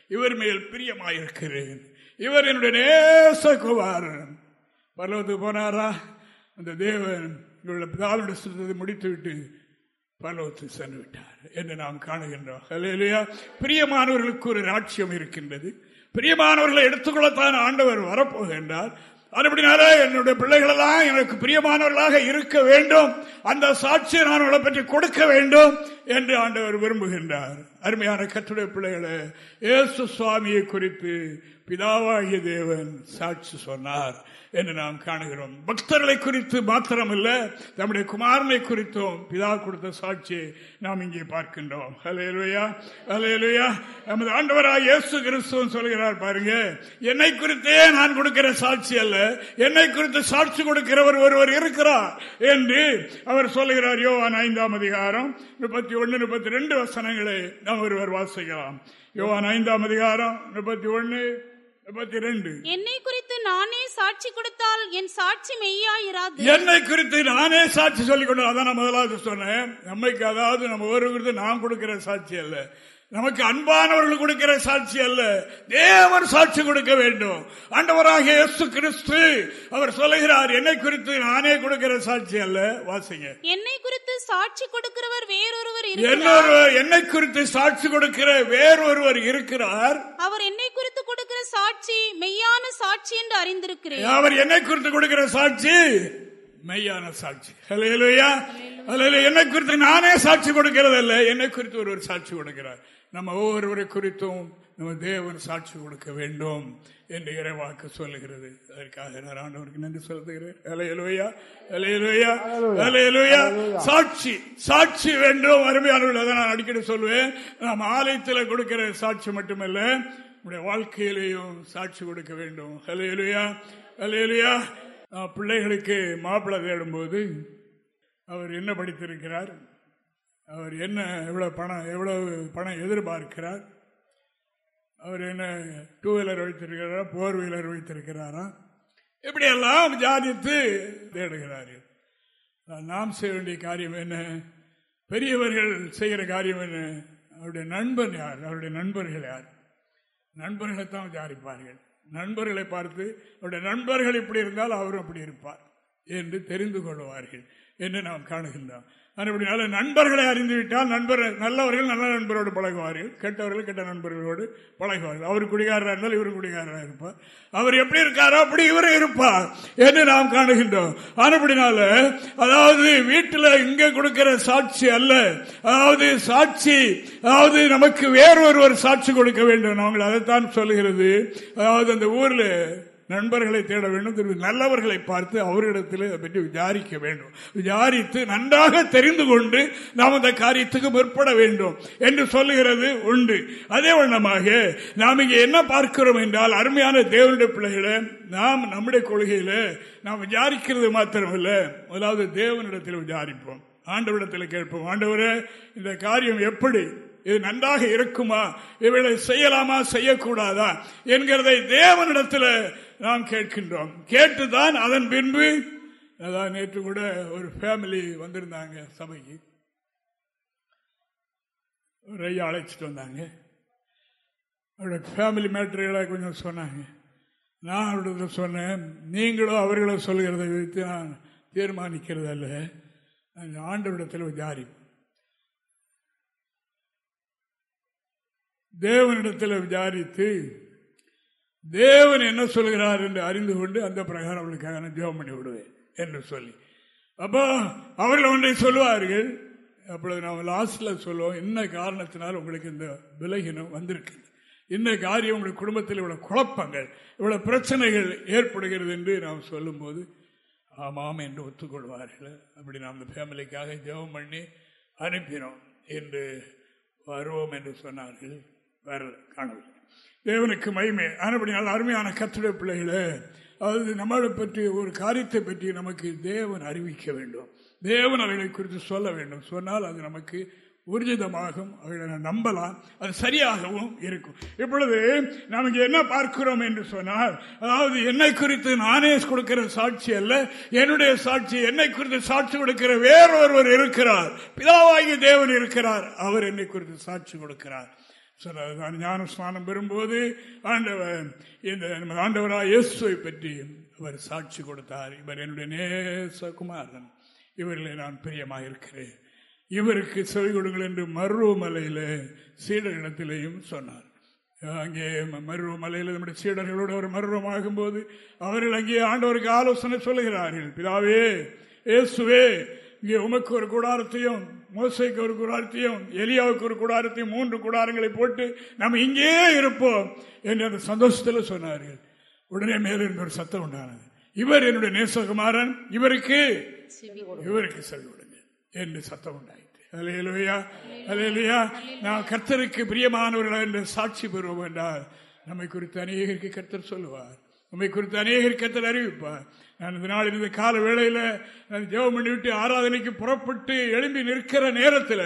இவர் மேல் பிரியமாயிருக்கிறேன் இவர் என்னுடைய நேசகுமாரன் பரலோகத்துக்கு போனாரா? அந்த தேவன் இவருடைய பிதாவுடைய சுத்தத்தை முடித்துவிட்டு பரலோகத்து சென்று விட்டார் என்று நாம் காணுகின்றோம். இல்லையா பிரியமானவர்களுக்கு ஒரு ராட்சியம் இருக்கின்றது. பிரியமானவர்களை எடுத்துக்கொள்ளத்தான் ஆண்டவர் வரப்போகின்றார். அதுபடினால என்னுடைய பிள்ளைகளெல்லாம் எனக்கு பிரியமானவர்களாக இருக்க வேண்டும். அந்த சாட்சியை நான் அவளை பற்றி கொடுக்க வேண்டும் என்று ஆண்டவர் விரும்புகின்றார். அருமையான கற்றுடைய பிள்ளைகளை இயேசு சுவாமியை குறித்து பிதாவாகிய தேவன் சாட்சி சொன்னார். என்று நாம் காணுகிறோம். பக்தர்களை குறித்து மாத்திரமல்ல நம்முடைய குமாரனை குறித்தும் பிதா கொடுத்த சாட்சியை நாம் இங்கே பார்க்கின்றோம். அலையலுயா அலையலுயா நமது ஆண்டவராக இயேசு கிறிஸ்துவன் சொல்கிறார் பாருங்க என்னை குறித்தே நான் கொடுக்கிற சாட்சி அல்ல என்னை குறித்து சாட்சி கொடுக்கிறவர் ஒருவர் இருக்கிறார் என்று அவர் சொல்லுகிறார் யோவான் ஐந்தாம் அதிகாரம் முப்பத்தி ஒன்னு முப்பத்தி ரெண்டு வசனங்களை நாம் ஒருவர் வாசிக்கலாம். யோவான் ஐந்தாம் அதிகாரம் முப்பத்தி ஒன்னு என்னை குறித்து நானே சாட்சி கொடுத்தால் என் சாட்சி மெய்யாயிராது. என்னை குறித்து நானே சாட்சி சொல்லிக் கொண்டு அதான் நான் முதலாவது சொன்னேன். நம்மைக்கு அதாவது நம்ம ஒரு குறித்து நான் கொடுக்கிற சாட்சி அல்ல. நமக்கு அன்பானவர்கள் கொடுக்கிற சாட்சி அல்ல. தேவன் சாட்சி கொடுக்க வேண்டும். ஆண்டவராக இயேசு கிறிஸ்து அவர் சொல்லுகிறார் என்னை குறித்து நானே கொடுக்கிற சாட்சி அல்ல. வாசிங்க. என்னை குறித்து சாட்சி கொடுக்கிறவர் வேறொருவர் இருக்கிறார். என்னொரு என்னை குறித்து சாட்சி கொடுக்கிற வேறொருவர் இருக்கிறார். அவர் என்னை குறித்து கொடுக்கிற சாட்சி மெய்யான சாட்சி என்று அறிந்திருக்கிறேன். அவர் என்னை குறித்து கொடுக்கிற சாட்சி மெய்யான சாட்சி. ஹalleluya. ஹalleluya. என்னை குறித்து நானே சாட்சி கொடுக்கிறது அல்ல என்னை குறித்து ஒருவர் சாட்சி கொடுக்கிறார். நம்ம ஒவ்வொருவரை குறித்தும் நம்ம தேவன் சாட்சி கொடுக்க வேண்டும் என்று இறைவாக்கு சொல்லுகிறது. அதற்காக நான் ஆண்டவருக்கு நன்றி செலுத்துகிறேன். ஹalleluya ஹalleluya ஹalleluya. சாட்சி சாட்சி வேண்டும். அருமையானவர்கள் அதை நான் அடிக்கடி சொல்லுவேன். நாம் ஆலயத்தில் கொடுக்கிற சாட்சி மட்டுமல்ல நம்முடைய வாழ்க்கையிலேயும் சாட்சி கொடுக்க வேண்டும். ஹalleluya நான் பிள்ளைகளுக்கு மாப்பிள்ளை தேடும்போது அவர் என்ன படித்திருக்கிறார்? அவர் என்ன எவ்வளோ பணம் எவ்வளவு பணம் எதிர்பார்க்கிறார்? அவர் என்ன டூ வீலர் வைத்திருக்கிறாரா ஃபோர் வீலர் வைத்திருக்கிறாரா? இப்படியெல்லாம் ஜாதித்து தேடுகிறார்கள். நாம் செய்ய வேண்டிய காரியம் என்ன? பெரியவர்கள் செய்கிற காரியம் என்ன? அவருடைய நண்பன் யார்? அவருடைய நண்பர்கள் யார்? நண்பர்களை தான் விசாரிப்பார்கள். நண்பர்களை பார்த்து அவருடைய நண்பர்கள் இப்படி இருந்தால் அவரும் அப்படி இருப்பார் என்று தெரிந்து கொள்வார்கள் என்று நாம் காணுகின்றோம். அப்படினால நண்பர்களை அறிந்துவிட்டால் நண்பர் நல்லவர்கள் நல்ல நண்பரோடு பழகுவார்கள் கெட்டவர்கள் கெட்ட நண்பர்களோடு பழகுவார்கள் அவர் குடிகாரராக இருந்தால் இவர் குடிகாரராக இருப்பார். அவர் எப்படி இருக்காரோ அப்படி இவர் இருப்பார் என்று நாம் காணுகின்றோம். அப்படினால அதாவது வீட்டில் இங்கே கொடுக்கிற சாட்சி அல்ல. அதாவது சாட்சி அதாவது நமக்கு வேறொருவர் சாட்சி கொடுக்க வேண்டும். நாங்கள் அதைத்தான் சொல்லுகிறது. அதாவது அந்த ஊரில் நண்பர்களை தேட வேண்டும். திரும்பி நல்லவர்களை பார்த்து அவரிடத்தில் அதை பற்றி விசாரிக்க வேண்டும். விசாரித்து நன்றாக தெரிந்து கொண்டு நாம் அந்த காரியத்துக்கு முற்பட வேண்டும் என்று சொல்லுகிறது உண்டு. அதே வண்ணமாக நாம் இங்கே என்ன பார்க்கிறோம் என்றால் அருமையான தேவனுடைய பிள்ளைகளை நாம் நம்முடைய கொள்கையில நாம் விசாரிக்கிறது மாத்திரமல்ல. முதலாவது தேவனிடத்தில் விசாரிப்போம். ஆண்டவரிடத்தில் கேட்போம். ஆண்டவரே இந்த காரியம் எப்படி? இது நன்றாக இருக்குமா? இவளை செய்யலாமா? செய்யக்கூடாதா? என்கிறதை தேவனிடத்தில் நாம் கேட்கின்றோம். கேட்டுதான் அதன் பின்பு. அதான் நேற்று கூட ஒரு ஃபேமிலி வந்திருந்தாங்க சபைக்கு. ஒரு ஐயா அழைச்சிட்டு வந்தாங்க. அவருடைய ஃபேமிலி மேட்டர்களை கொஞ்சம் சொன்னாங்க. நான் அவர்கிட்ட சொன்னேன் நீங்களும் அவர்களும் சொல்கிறதை வைத்து நான் தீர்மானிக்கிறது அல்ல ஆண்டவிடத்தில் விசாரிப்பேன் தேவனிடத்தில் விசாரித்து தேவன் என்ன சொல்கிறார் என்று அறிந்து கொண்டு அந்த பிரகாரம் அவளுக்காக நான் ஜெபம் பண்ணி விடுவேன் என்று சொல்லி. அப்போ அவர்கள் ஒன்றை சொல்லுவார்கள் அப்பொழுது நாம் லாஸ்டில் சொல்லுவோம் என்ன காரணத்தினால் உங்களுக்கு இந்த விலகினம் வந்திருக்கு என்ன காரியம்? உங்களுடைய குடும்பத்தில் இவ்வளவு குழப்பங்கள் இவ்வளவு பிரச்சனைகள் ஏற்படுகிறது என்று நாம் சொல்லும்போது ஆமாம் என்று ஒத்துக்கொள்வார்கள். அப்படி நாம் இந்த ஃபேமிலிக்காக ஜெபம் பண்ணி அனுப்பினோம் என்று வருவோம் என்று சொன்னார்கள். வர காணவில்லை. தேவனுக்கு மகிமை. ஆனப்படினால் அருமையான கத்துடைய பிள்ளைகளே அதாவது நம்மளை பற்றி ஒரு காரியத்தை பற்றி நமக்கு தேவன் அறிவிக்க வேண்டும். தேவன் அவைகளை குறித்து சொல்ல வேண்டும். சொன்னால் அது நமக்கு ஊர்ஜிதமாகும் அவர்களை நம்பலாம் அது சரியாகவும் இருக்கும். இப்பொழுது நமக்கு என்ன பார்க்கிறோம் என்று சொன்னால் அதாவது என்னை குறித்து நானே கொடுக்கிற சாட்சி அல்ல என்னுடைய சாட்சி என்னை குறித்து சாட்சி கொடுக்கிற வேறொருவர் இருக்கிறார். பிதாவாகிய தேவன் இருக்கிறார். அவர் என்னை குறித்து சாட்சி கொடுக்கிறார். நான் ஞான ஸ்நானம் பெறும்போது ஆண்டவர் இந்த ஆண்டவராக இயேசுவை பற்றி அவர் சாட்சி கொடுத்தார். இவர் என்னுடைய நேசகுமாரன் இவர்களை நான் பிரியமாக இருக்கிறேன் இவருக்கு செவி கொடுங்கள் என்று மருவமலையில சீடர்களிடத்திலேயும் சொன்னார். அங்கே மருவமலையில் நம்முடைய சீடர்களோடு அவர் மருவமாகும் போது அவர்கள் அங்கே ஆண்டவருக்கு ஆலோசனை சொல்லுகிறார்கள். பிதாவே இயேசுவே இங்கே உமக்கு ஒரு கூடாரத்தையும் மோசைக்கு ஒரு கூடாரத்தையும் எலியாவுக்கு ஒரு கூடாரத்தையும் மூன்று கூடாரங்களை போட்டு நம்ம இங்கே இருப்போம் என்று அந்த சந்தோஷத்தில் சொன்னார்கள். உடனே மேலிருந்து ஒரு சத்தம் உண்டானது. இவர் என்னுடைய நேசகுமாரன் இவருக்கு இவருக்கு செல்விடுங்க என்று சத்தம் உண்டாயிற்று. அலையலுயா அலையலுயா நான் கர்த்தருக்கு பிரியமானவர்கள் என்று சாட்சி பெறுவோம் என்றால் நம்மை குறித்து அநேகருக்கு கர்த்தர் சொல்லுவார். உண்மை குறித்து அநேகர் கத்தல் அறிவிப்பார். நான் இந்த நாள் இந்த கால வேளையில் நான் ஜெபம் பண்ணிவிட்டு ஆராதனைக்கு புறப்பட்டு எழும்பி நிற்கிற நேரத்தில்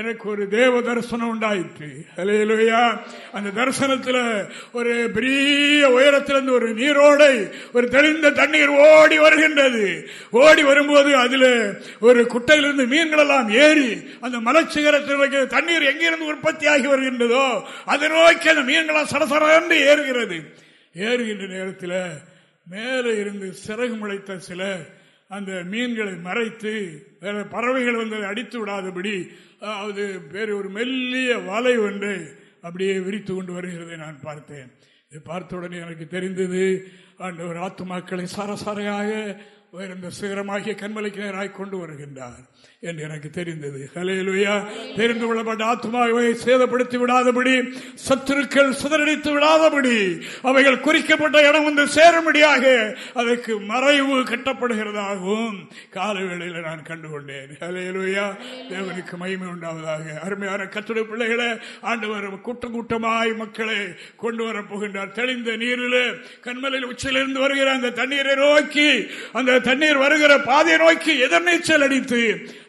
எனக்கு ஒரு தேவ தரிசனம் உண்டாயிற்று. அலையிலா அந்த தரிசனத்தில் ஒரு பெரிய உயரத்திலிருந்து ஒரு நீரோடை ஒரு தெளிந்த தண்ணீர் ஓடி வருகின்றது. ஓடி வரும்போது அதில் ஒரு குட்டையிலிருந்து மீன்களெல்லாம் ஏறி அந்த மலச்சிகரத்தில் வைக்கிற தண்ணீர் எங்கிருந்து உற்பத்தி ஆகி வருகின்றதோ அதை நோக்கி அந்த மீன்களாம் சடசடன்று ஏறுகிறது. ஏறுகின்ற நேரத்தில் மேலே இருந்து சிறகு முளைத்த சில அந்த மீன்களை மறைத்து பறவைகள் வந்து அடித்து விடாதபடி அது வேறு ஒரு மெல்லிய வலை ஒன்று அப்படியே விரித்து கொண்டு வருகிறதை நான் பார்த்தேன். இதை பார்த்த உடனே எனக்கு தெரிந்தது அந்த ஒரு ஆத்துமாக்களை சாரசாரையாக உயர்ந்த சிகரமாகிய கண்மலைக்கு நேராய் கொண்டு வருகின்றார் என்று எனக்கு தெரிந்தது. ஹலையிலுயா தெரிந்து கொள்ளப்பட்ட ஆத்மாவை சேதப்படுத்தி விடாதபடி சத்துருக்கள் சிதறடித்து விடாதபடி அவைகள் குறிக்கப்பட்ட இடம் வந்து சேரும்படியாக அதற்கு மறைவு கட்டப்படுகிறதாகவும் காலவேளையில் நான் கண்டுகொண்டேன். ஹலையிலுயா தேவனுக்கு மகிமை உண்டாவதாக. அருமையான கத்துடைய பிள்ளைகளை ஆண்டவர் கூட்டம் கூட்டமாய் மக்களை கொண்டு வரப் போகின்றார். தெளிந்த நீரில் கண்மலையில் உச்சிலிருந்து வருகிற அந்த தண்ணீரை நோக்கி அந்த தண்ணீர் வருகிற பாதையை நோக்கி எதிர்நீச்சல் அடித்து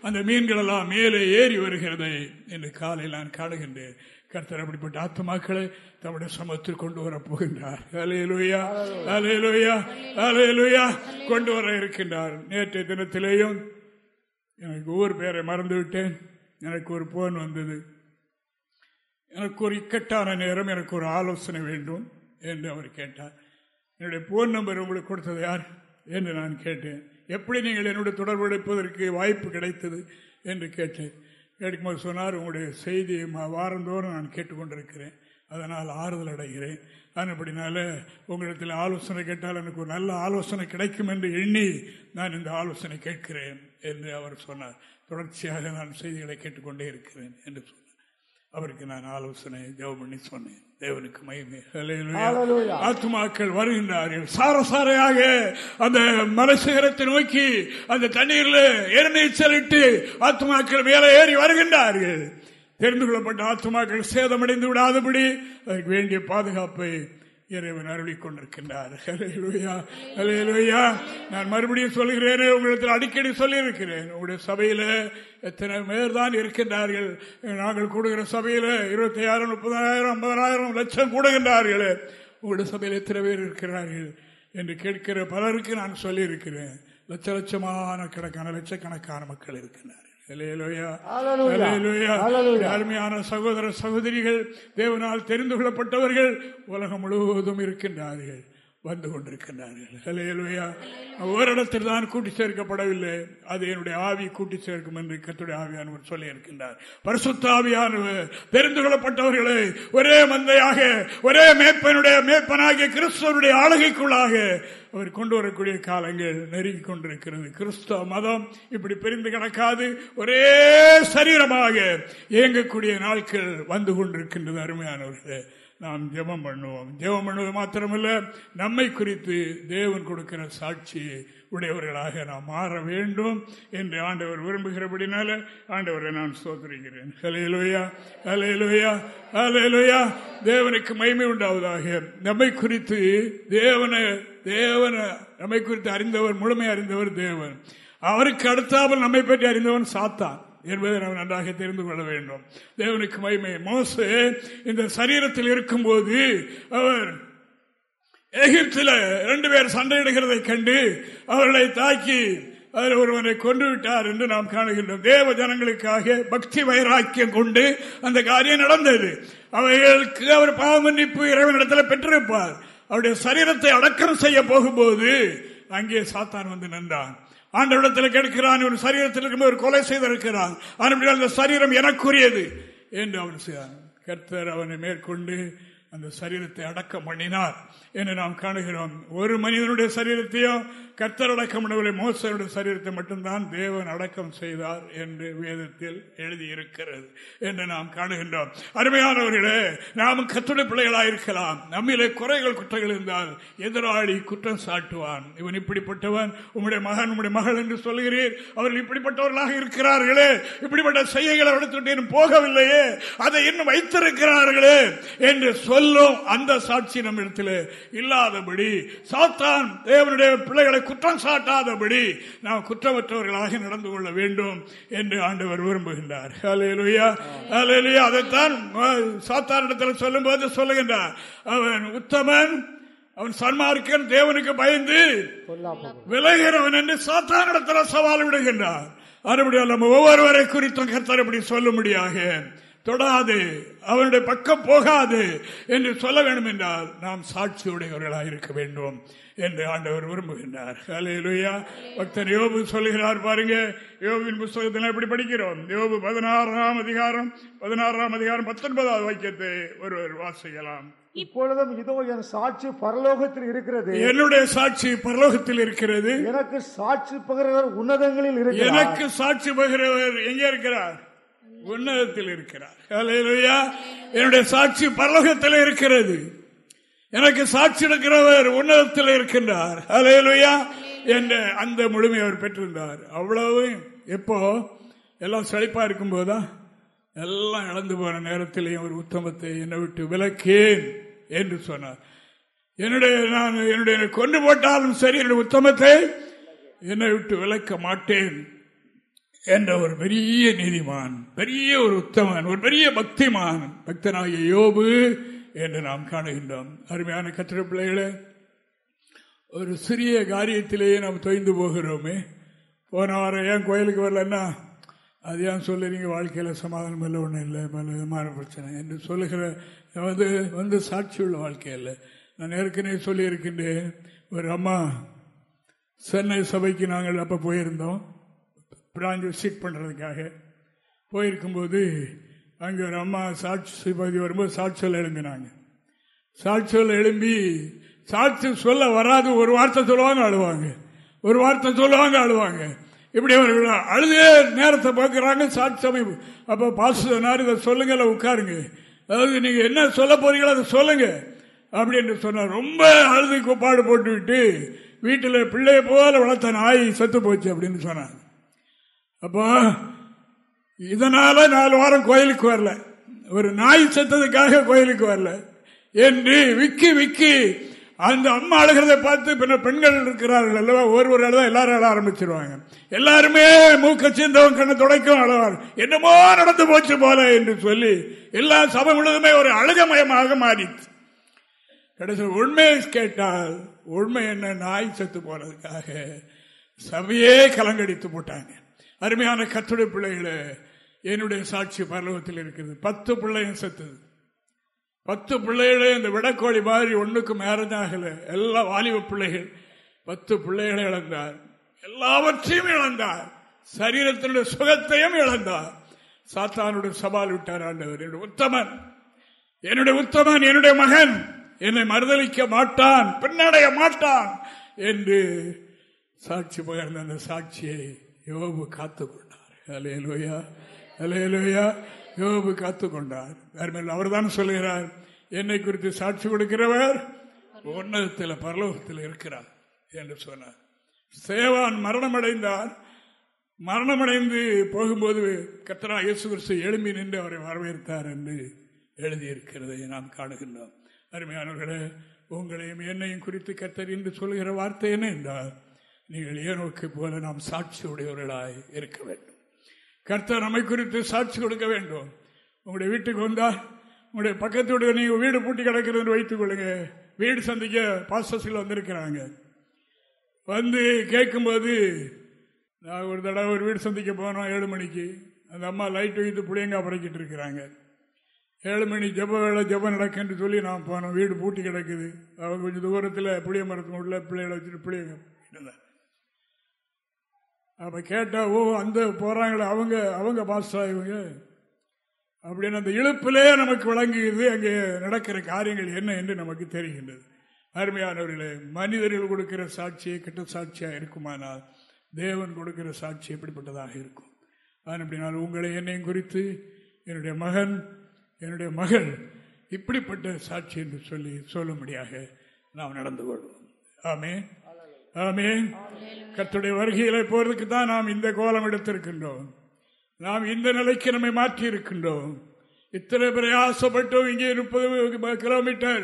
அந்த மீன்கள் எல்லாம் மேலே ஏறி வருகிறது என்று காலையில் நான் காணுகின்றேன். கர்த்தர் அப்படிப்பட்ட ஆத்மாக்களை தம்முடைய சமத்தில் கொண்டு வர போகின்றார். அலையலுயா அலையலுயா அலையலுயா கொண்டு வர இருக்கின்றார். நேற்றைய தினத்திலேயும் எனக்கு ஊர் பேரை மறந்து விட்டேன் எனக்கு ஒரு போன் வந்தது. எனக்கு ஒரு இக்கட்டான நேரம் எனக்கு ஒரு ஆலோசனை வேண்டும் என்று அவர் கேட்டார். என்னுடைய போன் நம்பர் உங்களுக்கு கொடுத்தது யார்? என்று நான் கேட்டேன். எப்படி நீங்கள் என்னுடைய தொடர்பு எடுப்பதற்கு வாய்ப்பு கிடைத்தது? என்று கேட்டேன். கேட்கும்போது சொன்னார் உங்களுடைய செய்தியை வாரந்தோறும் நான் கேட்டுக்கொண்டிருக்கிறேன். அதனால் ஆறுதல் அடைகிறேன். அப்படினால உங்களிடத்தில் ஆலோசனை கேட்டால் எனக்கு ஒரு நல்ல ஆலோசனை கிடைக்கும் என்று எண்ணி நான் இந்த ஆலோசனை கேட்கிறேன் என்று அவர் சொன்னார். தொடர்ச்சியாக நான் செய்திகளை கேட்டுக்கொண்டே இருக்கிறேன் என்று சொன்னார். அவருக்கு நான் ஆலோசனை ஜெபம் பண்ணி சொன்னேன். தேவனுக்கு மகிமை. ஆத்துமாக்கள் வருகின்றார்கள் சாரசாரையாக அந்த மலைசிகரத்தை நோக்கி அந்த தண்ணீர்ல எருநீச்சலிட்டு ஆத்துமாக்கள் மேலே ஏறி வருகின்றார்கள். தெரிந்து கொள்ளப்பட்ட ஆத்துமாக்கள் சேதமடைந்து விடாதபடி அதற்கு வேண்டிய பாதுகாப்பை இறைவன் அருளி கொண்டிருக்கின்றார். நான் மறுபடியும் சொல்லுகிறேன் உங்களிடத்தில் அடிக்கடி சொல்லியிருக்கிறேன். உங்களுடைய சபையில எத்தனை பேர் தான் இருக்கின்றார்கள்? நாங்கள் கூடுகிற சபையில இருபத்தி ஆயிரம் முப்பதாயிரம் ஐம்பதாயிரம் லட்சம் கூடுகின்றார்கள். உங்களுடைய சபையில் எத்தனை பேர் இருக்கிறார்கள்? என்று கேட்கிற பலருக்கு நான் சொல்லியிருக்கிறேன். லட்ச லட்சமான கணக்கான லட்சக்கணக்கான மக்கள் இருக்கின்றார்கள். அருமையான சகோதர சகோதரிகள் தேவனால் தெரிந்து கொள்ளப்பட்டவர்கள் உலகம் முழுவதும் இருக்கின்றார்கள். வந்து கொண்டிருக்கின்றார்கள். ஓரிடத்தில் தான் கூட்டி சேர்க்கப்படவில்லை. அது என்னுடைய ஆவி கூட்டி சேர்க்கும் என்று கத்துடைய ஆவியானவர் சொல்லி இருக்கின்றார் பரிசுத்த ஆவியானவர் தெரிந்து கொள்ளப்பட்டவர்களை ஒரே மந்தையாக ஒரே மேற்பனுடைய மேற்பனாகிய கிறிஸ்தவனுடைய ஆளுகைக்குள்ளாக அவர் கொண்டு வரக்கூடிய காலங்கள் நெருங்கி கொண்டிருக்கிறது. கிறிஸ்தவ மதம் இப்படி பிரிந்து கிடக்காது. ஒரே சரீரமாக இயங்கக்கூடிய நாட்கள் வந்து கொண்டிருக்கின்றது அருமையானவர்களே. நாம் ஜெபம் பண்ணுவோம். ஜெபம் பண்ணுவது மாத்திரமல்ல நம்மை குறித்து தேவன் கொடுக்கிற சாட்சி உடையவர்களாக நாம் மாற வேண்டும் என்று ஆண்டவர் விரும்புகிறபடினால ஆண்டவரை நான் சோதரிக்கிறேன் அலையலுயா அலையலுயா அலையலுயா தேவனுக்கு மைமை உண்டாவதாக. நம்மை குறித்து தேவனை தேவனை நம்மை குறித்து அறிந்தவர் முழுமை அறிந்தவர் தேவன். அவருக்கு அடுத்தாமல் நம்மை பற்றி அறிந்தவன் சாத்தான். என்பதை நாம் நன்றாக தெரிந்து கொள்ள வேண்டும். தேவனுக்கு மகிமை. மோசு இந்த சரீரத்தில் இருக்கும்போது அவர் எகிப்தில் ரெண்டு பேர் சண்டையிடுகிறதை கண்டு அவர்களை தாக்கி அதில் ஒருவனை கொண்டு விட்டார் என்று நாம் காணுகின்றோம். தேவ ஜனங்களுக்காக பக்தி வைராக்கியம் கொண்டு அந்த காரியம் நடந்தது. அவைகளுக்கு அவர் பாவமன்னிப்பு இறைவனிடத்தில் பெற்றிருப்பார். அவருடைய சரீரத்தை அடக்கம் செய்ய போகும்போது அங்கே சாத்தான் வந்து நின்றான். ஆண்டவிடத்தில் கேட்கிறான் ஒரு சரீரத்தில் இருக்கும்போது ஒரு கொலை செய்திருக்கிறான். அந்த சரீரம் எனக்குரியது என்று அவன் செய்தான். கர்த்தர் அவனை மேற்கொண்டு அந்த சரீரத்தை அடக்கம் பண்ணினார் என்று நாம் காணுகிறோம். ஒரு மனிதனுடைய சரீரத்தையும் கர்த்தர் அடக்கம் பண்ணவில்லை மோசனுடைய சரீரத்தை மட்டும்தான் தேவன் அடக்கம் செய்தார் என்று வேதத்தில் எழுதியிருக்கிறது என்று நாம் காணுகின்றோம். அருமையானவர்களே நாம் கத்துடைய பிள்ளைகளாக இருக்கலாம். நம்மிலே குறைகள் குற்றங்கள் இருந்தால் எதிராளி குற்றம் சாட்டுவான். இவன் இப்படிப்பட்டவன் உங்களுடைய மகன் உம்முடைய மகள் என்று சொல்கிறீர். அவர்கள் இப்படிப்பட்டவர்களாக இருக்கிறார்களே. இப்படிப்பட்ட செய்கைகள் அவரிடத்து போகவில்லையே. அதை இன்னும் வைத்திருக்கிறார்களே என்று சொல்லும் அந்த சாட்சி நம்மிடத்தில் இல்லாதபடி சாத்தான் தேவனுடைய பிள்ளைகளை குற்றம் சாட்டாதபடி நாம் குற்றமற்றவர்களாக நடந்து கொள்ள வேண்டும் என்று ஆண்டவர் விரும்புகின்றார். அதைத்தான் சாத்தானிடத்தில் சொல்லும் போது சொல்லுகின்றார். அவன் உத்தமன் அவன் சன்மார்க்கன் தேவனுக்கு பயந்து விலகிறவன் என்று சாத்தானிடத்தில் சவால் விடுகின்றார். மறுபடியும் நம்ம ஒவ்வொருவரை குறித்தும் கத்தரப்படி சொல்லும்படியாக தொடாது அவனுடைய பக்கம் போகாது என்று சொல்ல வேண்டும் என்றால் நாம் சாட்சியுடையவர்களாக இருக்க வேண்டும். என்று ஆண்டவர் விரும்புகின்றார். பக்தர் யோபு சொல்லுகிறார் பாருங்க யோபின் புஸ்தகத்தில் எப்படி படிக்கிறோம்? யோபு பதினாறாம் அதிகாரம் பதினாறாம் அதிகாரம் பத்தொன்பதாவது வாக்கியத்தை ஒருவர் வாசிக்கலாம். இப்பொழுதும் இதோ என் சாட்சி பரலோகத்தில் இருக்கிறது. என்னுடைய சாட்சி பரலோகத்தில் இருக்கிறது. எனக்கு சாட்சி பகிர்வர் உன்னதங்களில் இருக்கிறார். எனக்கு சாட்சி பகிர்வர் எங்கே இருக்கிறார்? உன்னதத்தில் இருக்கிறார். என்னுடைய சாட்சி பரலோகத்தில் இருக்கிறது. எனக்கு சாட்சி எடுக்கிறவர் உன்னதத்தில் இருக்கின்றார். அலையலுயா என்ற அந்த முழுமை அவர் பெற்றிருந்தார். அவ்வளவு எப்போ? எல்லாம் செழிப்பா இருக்கும் போதா எல்லாம் இழந்து போன நேரத்திலேயும் ஒரு உத்தமத்தை என்னை விட்டு விலக்கேன் என்று சொன்னார். என்னுடைய நான் என்னுடைய கொண்டு போட்டாலும் சரி என்னுடைய உத்தமத்தை என்னை விட்டு விலக்க மாட்டேன் என்ற ஒரு பெரிய நீதிமான் பெரிய ஒரு உத்தமன் ஒரு பெரிய பக்திமான் பக்தனாகிய யோபு என்று நாம் காணுகின்றோம். அருமையான கத்திர பிள்ளைகளே ஒரு சிறிய காரியத்திலேயே நாம் தொய்ந்து போகிறோமே. போன வாரம் ஏன் கோயிலுக்கு வரலன்னா அது ஏன் சொல்லுறீங்க வாழ்க்கையில் சமாதானம் இல்லை ஒன்றும் இல்லை பல விதமான பிரச்சனை என்று சொல்லுகிற வந்து வந்து சாட்சி உள்ள வாழ்க்கையில். நான் ஏற்கனவே சொல்லியிருக்கின்றேன் ஒரு அம்மா சென்னை சபைக்கு நாங்கள் அப்போ போயிருந்தோம். பிராஞ்சு விசிட் பண்ணுறதுக்காக போயிருக்கும்போது அங்கே ஒரு அம்மா சாட்சி பகுதி வரும்போது சாட்சியில் எழும்பினாங்க சாட்சியில் எழும்பி சாட்சி சொல்ல வராது ஒரு வார்த்தை சொல்லுவாங்க அழுவாங்க. ஒரு வார்த்தை சொல்லுவாங்க அழுவாங்க. இப்படி அவர்கள் அழுதே நேரத்தை பார்க்குறாங்க சாட்சி அமைப்பு. அப்போ பாசுனார் இதை சொல்லுங்க உட்காருங்க. அதாவது நீங்கள் என்ன சொல்ல போறீங்களோ அதை சொல்லுங்க அப்படின்னு சொன்னார். ரொம்ப அழுது கொப்பாடு போட்டு விட்டு வீட்டில் பிள்ளைய போல வளர்த்த நாய் செத்து போச்சு அப்படின்னு சொன்னார். அப்போ இதனால நாலு வாரம் கோயிலுக்கு வரல. ஒரு நாய் செத்ததுக்காக கோயிலுக்கு வரல. என்று விக்கி விக்கி. அந்த அம்மா அழுகிறத பார்த்து பின்ன பெண்கள் இருக்கிறார்கள் அல்லவா? ஒரு ஒரு தான் எல்லாரும் அழ ஆரம்பிச்சிருவாங்க. எல்லாருமே மூக்க சேர்ந்தவன் கண்ணை துடைக்கும் அழவார் என்னமோ நடந்து போச்சு போல என்று சொல்லி எல்லா சபை முழுதுமே ஒரு அழுகமயமாக மாறிச்சு கடைசி உண்மையை கேட்டால் உண்மை என்ன? நாய் செத்து போனதுக்காக சபையே கலங்கடித்து போட்டாங்க. அருமையான கத்துடை பிள்ளைகளை என்னுடைய சாட்சி பரலோகத்தில் இருக்கிறது. பத்து பிள்ளையும் செத்தது. பத்து பிள்ளைகளே இந்த விடக்கோழி மாதிரி ஒன்றுக்கு மேரேஜ் ஆகல. எல்லா வாலிப பிள்ளைகள் பத்து பிள்ளைகளை இழந்தார். எல்லாவற்றையும் இழந்தார். சரீரத்தினுடைய சுகத்தையும் இழந்தார். சாத்தானுடைய சவால் விட்டார் ஆண்டவர். என்னுடைய உத்தமன் என்னுடைய உத்தமன் என்னுடைய மகன் என்னை மறுதளிக்க மாட்டான் பின்னடைய மாட்டான் என்று சாட்சி பகர்ந்த அந்த சாட்சியை யோபு காத்துக்கொண்டார். அலையலோயா அலையலையா யோபு காத்துக்கொண்டார். அவர் தான் சொல்லுகிறார் என்னை குறித்து சாட்சி கொடுக்கிறவர் உன்னதத்தில் பரலோகத்தில் இருக்கிறார் என்று சொன்னார். சேவான் மரணமடைந்தார். மரணமடைந்து போகும்போது கத்தரா இயேசு கிறிஸ்து எழும்பி நின்று அவரை வரவேற்றார் என்று எழுதியிருக்கிறதை நாம் காணுகின்றோம். அருமையானவர்களே உங்களையும் என்னையும் குறித்து கத்தர் என்று சொல்கிற வார்த்தை என்ன என்றால் நீங்கள் ஏனோக்கு போல நாம் சாட்சி உடையவர்களாய் இருக்க வேண்டும். கர்த்தர் நம்மை குறித்து சாட்சி கொடுக்க வேண்டும். உங்களுடைய வீட்டுக்கு வந்தா உங்களுடைய பக்கத்து வீடு நீங்க வீடு பூட்டி கிடக்கிறது வைத்துக் கொள்ளுங்க. வீடு சந்திக்க பாசஸில் வந்திருக்கிறாங்க. வந்து கேட்கும்போது நான் ஒரு தடவை ஒரு வீடு சந்திக்க போனோம் ஏழு மணிக்கு. அந்த அம்மா லைட் வைத்து புளியங்காய் பறக்கிட்டு இருக்கிறாங்க. ஏழு மணி ஜெப வேலை ஜெபம் நடக்குன்னு சொல்லி நான் போனோம். வீடு பூட்டி கிடக்குது. அவங்க கொஞ்சம் தூரத்தில் புளிய மரத்து உள்ள பிள்ளைகளை வச்சுட்டு புளிய அப்போ கேட்டால் ஓ அந்த போகிறாங்களே அவங்க அவங்க பாஸ்டர் இவங்க? அப்படின்னு அந்த இழுப்பிலே நமக்கு விளங்குகிறது அங்கே நடக்கிற காரியங்கள் என்ன என்று நமக்கு தெரிகின்றது. அருமையானவர்களே மனிதர்கள் கொடுக்கிற சாட்சி கிட்ட சாட்சியாக இருக்குமானால் தேவன் கொடுக்கிற சாட்சி எப்படிப்பட்டதாக இருக்கும்? அப்படினால் உங்களை என்னையும் குறித்து என்னுடைய மகன் என்னுடைய மகள் இப்படிப்பட்ட சாட்சி என்று சொல்லி சொல்லும்படியாக நாம் நடந்து கொள்வோம். ஆமே ஆமே கத்துடைய வருகையில போறதுக்கு தான் நாம் இந்த கோலம் எடுத்திருக்கின்றோம். நாம் இந்த நிலைக்கு நம்மை மாற்றி இருக்கின்றோம் இத்தனை பிரயாசப்பட்டோம் இங்கே முப்பது கிலோமீட்டர்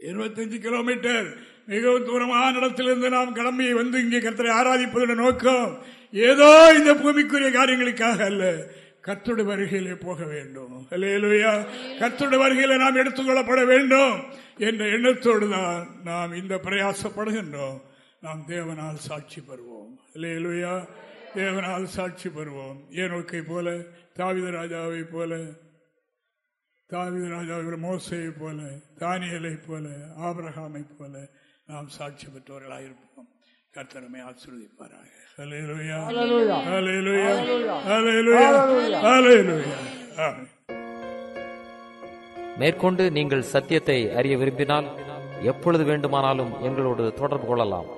இருபத்தஞ்சு கிலோமீட்டர். மிகவும் தூரமான இடத்திலிருந்து நாம் கிளம்பி வந்து இங்கே கத்தரை ஆராதிப்பதோட நோக்கம் ஏதோ இந்த பூமிக்குரிய காரியங்களுக்காக அல்ல. கத்துடைய வருகையிலே போக வேண்டும். இல்லையா கத்துடைய வருகையில நாம் எடுத்துக்கொள்ளப்பட வேண்டும் என்ற எண்ணத்தோடு தான் நாம் இந்த பிரயாசப்படுகின்றோம். நாம் தேவனால் சாட்சி பெறுவோம். இல்லையா தேவனால் சாட்சி பெறுவோம். ஏனோக்கை போல தாவித ராஜாவை போல தாவித ராஜாவை மோசையை போல தானியலை போல ஆபரகாமை போல நாம் சாட்சி பெற்றவர்களாக இருப்போம். கர்த்தனமை ஆசிர்வதிப்பாராக. மேற்கொண்டு நீங்கள் சத்தியத்தை அறிய விரும்பினால் எப்பொழுது வேண்டுமானாலும் எங்களோடு தொடர்பு கொள்ளலாம்.